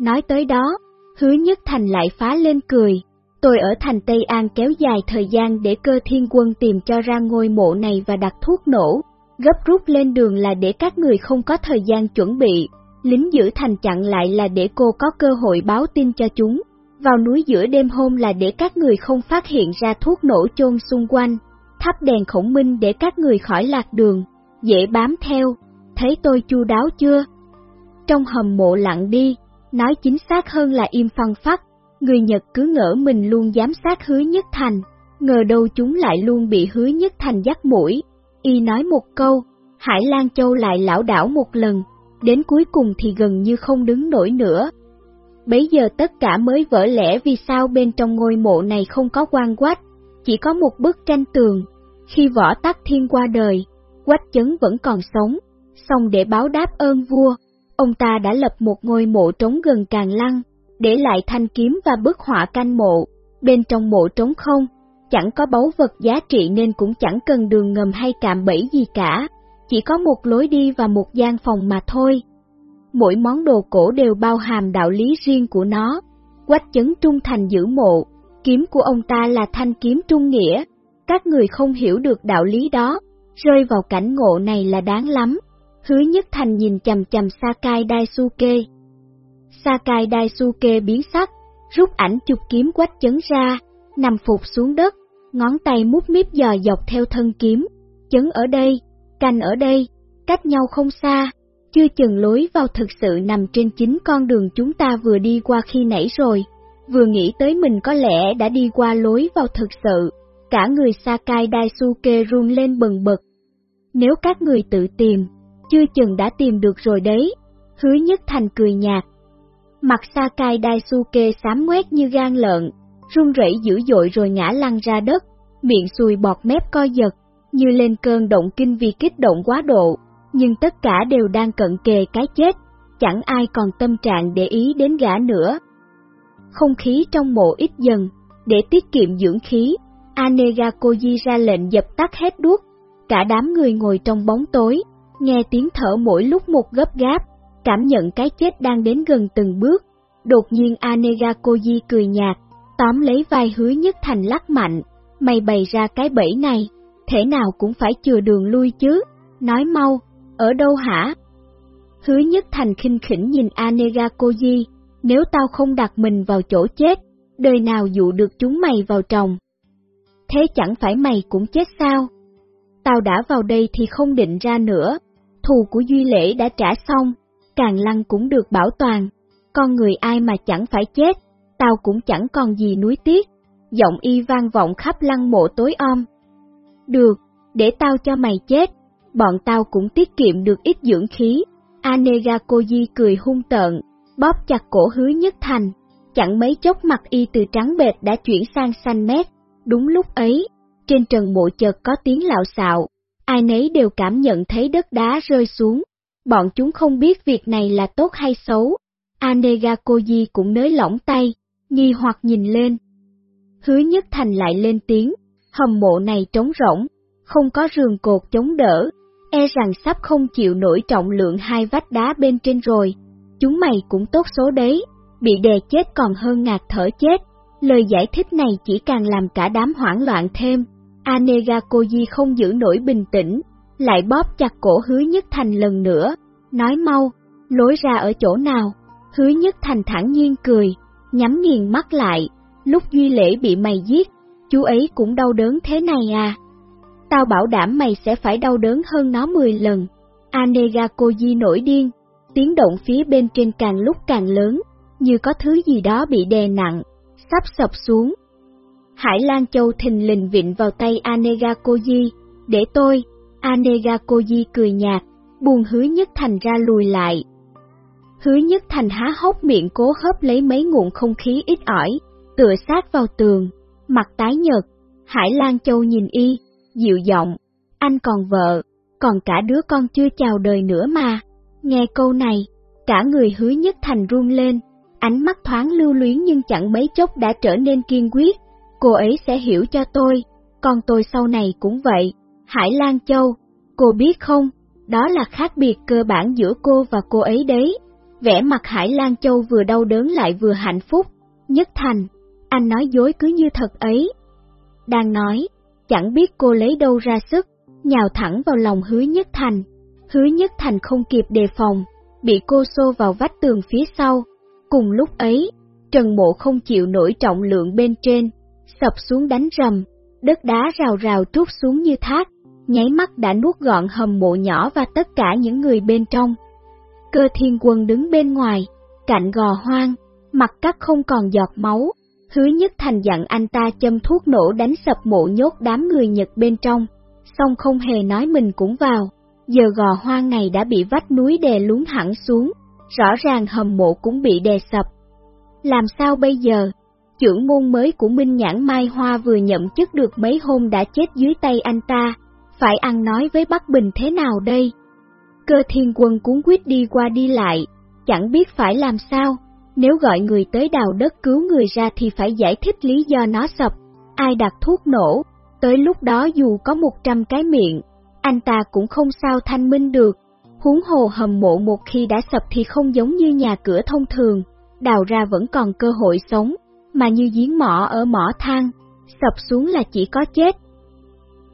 Nói tới đó, hứa nhất thành lại phá lên cười. Tôi ở thành Tây An kéo dài thời gian để cơ thiên quân tìm cho ra ngôi mộ này và đặt thuốc nổ. Gấp rút lên đường là để các người không có thời gian chuẩn bị, lính giữ thành chặn lại là để cô có cơ hội báo tin cho chúng. Vào núi giữa đêm hôm là để các người không phát hiện ra thuốc nổ chôn xung quanh, thắp đèn khổng minh để các người khỏi lạc đường, dễ bám theo. Thấy tôi chu đáo chưa? Trong hầm mộ lặng đi, nói chính xác hơn là im phăng phát, người Nhật cứ ngỡ mình luôn giám sát hứa nhất thành, ngờ đâu chúng lại luôn bị hứa nhất thành dắt mũi. Y nói một câu, Hải Lan Châu lại lão đảo một lần, đến cuối cùng thì gần như không đứng nổi nữa. Bấy giờ tất cả mới vỡ lẽ vì sao bên trong ngôi mộ này không có quan quách, chỉ có một bức tranh tường. Khi võ tắc thiên qua đời, quách chấn vẫn còn sống, xong để báo đáp ơn vua, ông ta đã lập một ngôi mộ trống gần càng lăng, để lại thanh kiếm và bức họa canh mộ, bên trong mộ trống không, chẳng có báu vật giá trị nên cũng chẳng cần đường ngầm hay cạm bẫy gì cả, chỉ có một lối đi và một gian phòng mà thôi. Mỗi món đồ cổ đều bao hàm đạo lý riêng của nó. Quách chấn trung thành giữ mộ, kiếm của ông ta là thanh kiếm trung nghĩa. Các người không hiểu được đạo lý đó, rơi vào cảnh ngộ này là đáng lắm. Hứa nhất thành nhìn chầm chầm Sakai Daisuke. Sakai Daisuke biến sắc, rút ảnh chụp kiếm quách chấn ra, nằm phục xuống đất, ngón tay mút míp dò dọc theo thân kiếm. Chấn ở đây, canh ở đây, cách nhau không xa, chưa chừng lối vào thực sự nằm trên chính con đường chúng ta vừa đi qua khi nãy rồi. Vừa nghĩ tới mình có lẽ đã đi qua lối vào thực sự, cả người Sakai Daisuke run lên bần bật. Nếu các người tự tìm, chưa chừng đã tìm được rồi đấy, hứa nhất thành cười nhạt. Mặt Sakai Daisuke xám ngoét như gan lợn, run rẩy dữ dội rồi ngã lăn ra đất, miệng sùi bọt mép co giật, như lên cơn động kinh vì kích động quá độ, nhưng tất cả đều đang cận kề cái chết, chẳng ai còn tâm trạng để ý đến gã nữa. Không khí trong mộ ít dần, để tiết kiệm dưỡng khí, Anega Koji ra lệnh dập tắt hết đuốc, cả đám người ngồi trong bóng tối, nghe tiếng thở mỗi lúc một gấp gáp, cảm nhận cái chết đang đến gần từng bước. Đột nhiên Anega Koji cười nhạt, tóm lấy vai hứa nhất thành lắc mạnh, mày bày ra cái bẫy này, thể nào cũng phải chừa đường lui chứ, nói mau, ở đâu hả? Hứa nhất thành khinh khỉnh nhìn Anega Koji, nếu tao không đặt mình vào chỗ chết, đời nào dụ được chúng mày vào chồng? Thế chẳng phải mày cũng chết sao? Tao đã vào đây thì không định ra nữa, thù của Duy Lễ đã trả xong, càng lăng cũng được bảo toàn, con người ai mà chẳng phải chết, tao cũng chẳng còn gì nuối tiếc. Giọng y vang vọng khắp lăng mộ tối om. Được, để tao cho mày chết, bọn tao cũng tiết kiệm được ít dưỡng khí. Anega Koji cười hung tợn, bóp chặt cổ hứa nhất thành, chẳng mấy chốc mặt y từ trắng bệt đã chuyển sang xanh mét. Đúng lúc ấy, trên trần mộ chợt có tiếng lạo xạo, ai nấy đều cảm nhận thấy đất đá rơi xuống. Bọn chúng không biết việc này là tốt hay xấu. Anegakoji cũng nới lỏng tay, nghi hoặc nhìn lên. Hứa nhất thành lại lên tiếng, hầm mộ này trống rỗng, không có rường cột chống đỡ, e rằng sắp không chịu nổi trọng lượng hai vách đá bên trên rồi. Chúng mày cũng tốt số đấy, bị đè chết còn hơn ngạt thở chết. Lời giải thích này chỉ càng làm cả đám hoảng loạn thêm. Anegakoji không giữ nổi bình tĩnh, lại bóp chặt cổ hứa nhất thành lần nữa, nói mau, lối ra ở chỗ nào. Hứa nhất thành thẳng nhiên cười, nhắm nghiền mắt lại, lúc Duy Lễ bị mày giết, chú ấy cũng đau đớn thế này à tao bảo đảm mày sẽ phải đau đớn hơn nó 10 lần. Anegakoji nổi điên, tiếng động phía bên trên càng lúc càng lớn, như có thứ gì đó bị đè nặng, sắp sập xuống. Hải Lan Châu thình lình vịn vào tay Anega Koji, để tôi, Anega Koji cười nhạt, buồn hứa nhất thành ra lùi lại. Hứa nhất thành há hốc miệng cố hớp lấy mấy nguồn không khí ít ỏi, tựa sát vào tường, mặt tái nhợt, Hải Lan Châu nhìn y, dịu giọng, anh còn vợ, còn cả đứa con chưa chào đời nữa mà. Nghe câu này, cả người hứa nhất thành run lên, ánh mắt thoáng lưu luyến nhưng chẳng mấy chốc đã trở nên kiên quyết cô ấy sẽ hiểu cho tôi, còn tôi sau này cũng vậy. Hải Lan Châu, cô biết không, đó là khác biệt cơ bản giữa cô và cô ấy đấy. Vẻ mặt Hải Lan Châu vừa đau đớn lại vừa hạnh phúc. Nhất Thành, anh nói dối cứ như thật ấy. Đang nói, chẳng biết cô lấy đâu ra sức, nhào thẳng vào lòng hứa Nhất Thành. Hứa Nhất Thành không kịp đề phòng, bị cô xô vào vách tường phía sau. Cùng lúc ấy, Trần Mộ không chịu nổi trọng lượng bên trên, sập xuống đánh rầm, đất đá rào rào trút xuống như thác, nháy mắt đã nuốt gọn hầm mộ nhỏ và tất cả những người bên trong. Cơ thiên quân đứng bên ngoài, cạnh gò hoang, mặt cắt không còn giọt máu, hứa nhất thành dặn anh ta châm thuốc nổ đánh sập mộ nhốt đám người Nhật bên trong, xong không hề nói mình cũng vào, giờ gò hoang này đã bị vách núi đè lún hẳn xuống, rõ ràng hầm mộ cũng bị đè sập. Làm sao bây giờ? Trưởng môn mới của Minh Nhãn Mai Hoa vừa nhậm chức được mấy hôm đã chết dưới tay anh ta, phải ăn nói với Bắc Bình thế nào đây? Cơ thiên quân cuốn quyết đi qua đi lại, chẳng biết phải làm sao, nếu gọi người tới đào đất cứu người ra thì phải giải thích lý do nó sập, ai đặt thuốc nổ, tới lúc đó dù có một trăm cái miệng, anh ta cũng không sao thanh minh được. Huống hồ hầm mộ một khi đã sập thì không giống như nhà cửa thông thường, đào ra vẫn còn cơ hội sống, mà như giếng mỏ ở mỏ than, sập xuống là chỉ có chết.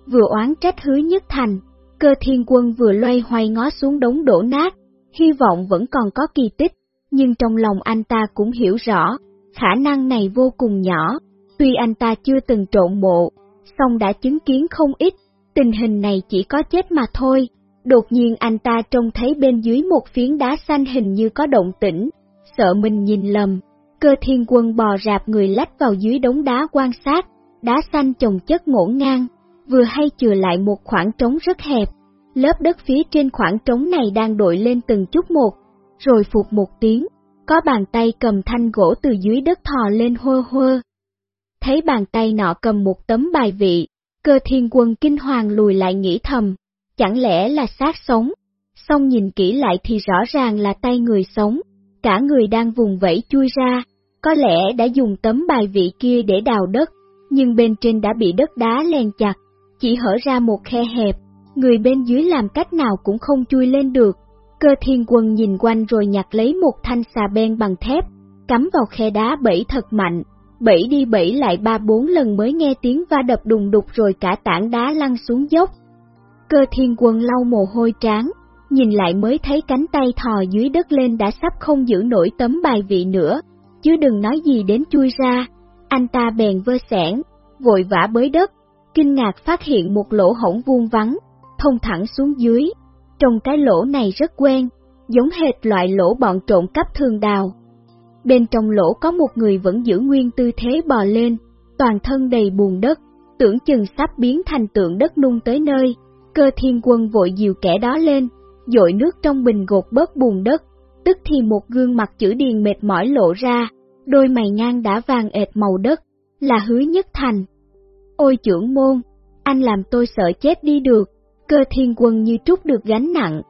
Vừa oán trách hứa nhất thành, cơ thiên quân vừa loay hoay ngó xuống đống đổ nát, hy vọng vẫn còn có kỳ tích, nhưng trong lòng anh ta cũng hiểu rõ, khả năng này vô cùng nhỏ, tuy anh ta chưa từng trộn mộ, song đã chứng kiến không ít, tình hình này chỉ có chết mà thôi. Đột nhiên anh ta trông thấy bên dưới một phiến đá xanh hình như có động tĩnh, sợ mình nhìn lầm, cơ thiên quân bò rạp người lách vào dưới đống đá quan sát, đá xanh chồng chất ngổn ngang, vừa hay chừa lại một khoảng trống rất hẹp. Lớp đất phía trên khoảng trống này đang đội lên từng chút một, rồi phục một tiếng, có bàn tay cầm thanh gỗ từ dưới đất thò lên hơ hơ. Thấy bàn tay nọ cầm một tấm bài vị, cơ thiên quân kinh hoàng lùi lại nghĩ thầm, chẳng lẽ là xác sống? Xong nhìn kỹ lại thì rõ ràng là tay người sống, cả người đang vùng vẫy chui ra, có lẽ đã dùng tấm bài vị kia để đào đất, nhưng bên trên đã bị đất đá len chặt, chỉ hở ra một khe hẹp, người bên dưới làm cách nào cũng không chui lên được. Cơ thiên quân nhìn quanh rồi nhặt lấy một thanh xà ben bằng thép, cắm vào khe đá bẫy thật mạnh, bẫy đi bẫy lại ba bốn lần mới nghe tiếng va đập đùng đục rồi cả tảng đá lăn xuống dốc. Cơ thiên quân lau mồ hôi tráng, nhìn lại mới thấy cánh tay thò dưới đất lên đã sắp không giữ nổi tấm bài vị nữa, chứ đừng nói gì đến chui ra. Anh ta bèn vơ sẻn, vội vã bới đất, kinh ngạc phát hiện một lỗ hổng vuông vắn, thông thẳng xuống dưới. Trong cái lỗ này rất quen, giống hệt loại lỗ bọn trộm cắp thường đào. Bên trong lỗ có một người vẫn giữ nguyên tư thế bò lên, toàn thân đầy bùn đất, tưởng chừng sắp biến thành tượng đất nung tới nơi. Cơ thiên quân vội dìu kẻ đó lên, dội nước trong bình gột bớt bùn đất, tức thì một gương mặt chữ điền mệt mỏi lộ ra, đôi mày ngang đã vàng ệt màu đất, là hứa nhất thành. Ôi trưởng môn, anh làm tôi sợ chết đi được, cơ thiên quân như trút được gánh nặng.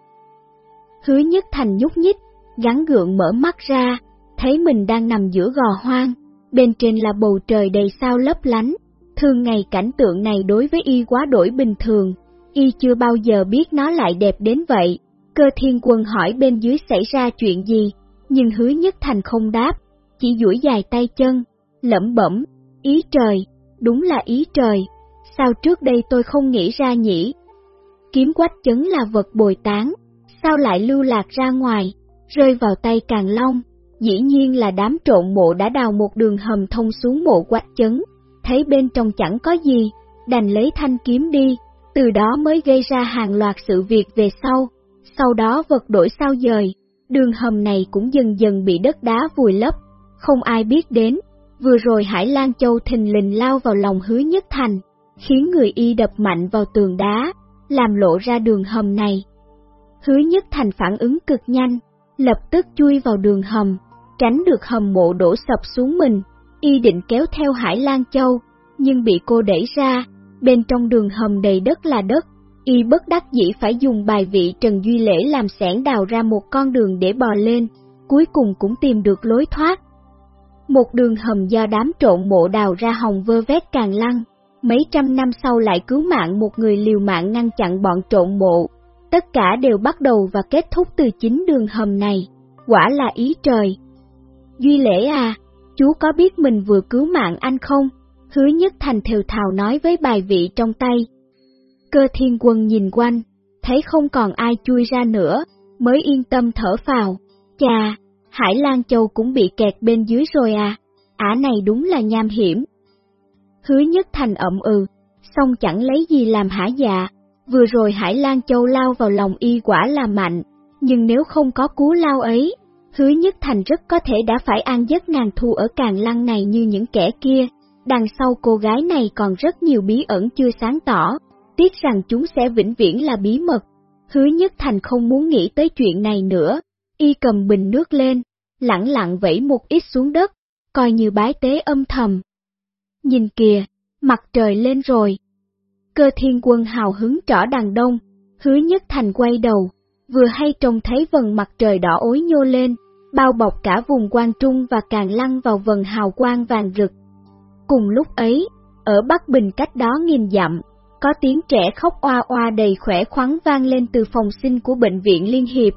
Hứa nhất thành nhúc nhích, gắn gượng mở mắt ra, thấy mình đang nằm giữa gò hoang, bên trên là bầu trời đầy sao lấp lánh. Thường ngày cảnh tượng này đối với y quá đổi bình thường, y chưa bao giờ biết nó lại đẹp đến vậy. Cơ thiên quân hỏi bên dưới xảy ra chuyện gì, nhưng hứa nhất thành không đáp, chỉ duỗi dài tay chân, lẩm bẩm, ý trời, đúng là ý trời, sao trước đây tôi không nghĩ ra nhỉ? Kiếm quách chấn là vật bồi tán, sao lại lưu lạc ra ngoài, rơi vào tay càng long, dĩ nhiên là đám trộn mộ đã đào một đường hầm thông xuống mộ quách chấn, thấy bên trong chẳng có gì, đành lấy thanh kiếm đi, từ đó mới gây ra hàng loạt sự việc về sau, sau đó vật đổi sao dời, đường hầm này cũng dần dần bị đất đá vùi lấp, không ai biết đến. Vừa rồi Hải Lan Châu thình lình lao vào lòng hứa nhất thành, khiến người y đập mạnh vào tường đá, làm lộ ra đường hầm này. Hứa nhất thành phản ứng cực nhanh, lập tức chui vào đường hầm, tránh được hầm mộ đổ sập xuống mình, y định kéo theo Hải Lan Châu, nhưng bị cô đẩy ra, bên trong đường hầm đầy đất là đất, y bất đắc dĩ phải dùng bài vị Trần Duy Lễ làm sẻn đào ra một con đường để bò lên, cuối cùng cũng tìm được lối thoát. một đường hầm do đám trộn mộ đào ra hồng vơ vét càng lăng, mấy trăm năm sau lại cứu mạng một người liều mạng ngăn chặn bọn trộn mộ. Tất cả đều bắt đầu và kết thúc từ chính đường hầm này, quả là ý trời. Duy lễ à, chú có biết mình vừa cứu mạng anh không? Hứa nhất thành thều thào nói với bài vị trong tay. Cơ thiên quân nhìn quanh, thấy không còn ai chui ra nữa, mới yên tâm thở phào. Chà, Hải Lan Châu cũng bị kẹt bên dưới rồi à, ả này đúng là nham hiểm. Hứa nhất thành ậm ừ, xong chẳng lấy gì làm hả dạ, vừa rồi Hải Lan Châu lao vào lòng y quả là mạnh, nhưng nếu không có cú lao ấy, hứa nhất thành rất có thể đã phải an giấc ngàn thu ở càng lăng này như những kẻ kia. Đằng sau cô gái này còn rất nhiều bí ẩn chưa sáng tỏ, tiếc rằng chúng sẽ vĩnh viễn là bí mật. Hứa Nhất Thành không muốn nghĩ tới chuyện này nữa, y cầm bình nước lên, lặng lặng vẫy một ít xuống đất, coi như bái tế âm thầm. Nhìn kìa, mặt trời lên rồi. Cơ thiên quân hào hứng trỏ đằng đông, hứa nhất thành quay đầu, vừa hay trông thấy vần mặt trời đỏ ối nhô lên, bao bọc cả vùng quan trung và càng lăn vào vần hào quang vàng rực. Cùng lúc ấy, ở Bắc Bình cách đó nghìn dặm, có tiếng trẻ khóc oa oa đầy khỏe khoắn vang lên từ phòng sinh của Bệnh viện Liên Hiệp.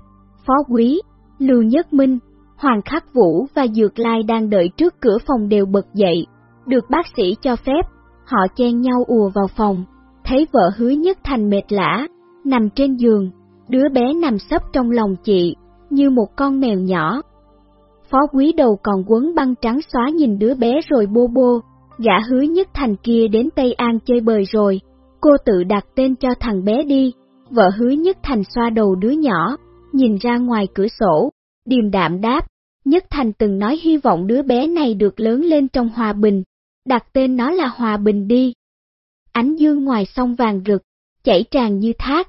Phó Quý, Lưu Nhất Minh, Hoàng Khắc Vũ và Dược Lai đang đợi trước cửa phòng đều bật dậy. Được bác sĩ cho phép, họ chen nhau ùa vào phòng, thấy vợ hứa nhất thành mệt lã, nằm trên giường, đứa bé nằm sấp trong lòng chị, như một con mèo nhỏ. Phó quý đầu còn quấn băng trắng xóa nhìn đứa bé rồi bô bô, gã hứa nhất thành kia đến Tây An chơi bời rồi, cô tự đặt tên cho thằng bé đi, vợ hứa nhất thành xoa đầu đứa nhỏ, nhìn ra ngoài cửa sổ, điềm đạm đáp, Nhất Thành từng nói hy vọng đứa bé này được lớn lên trong hòa bình, đặt tên nó là hòa bình đi. Ánh dương ngoài sông vàng rực, chảy tràn như thác,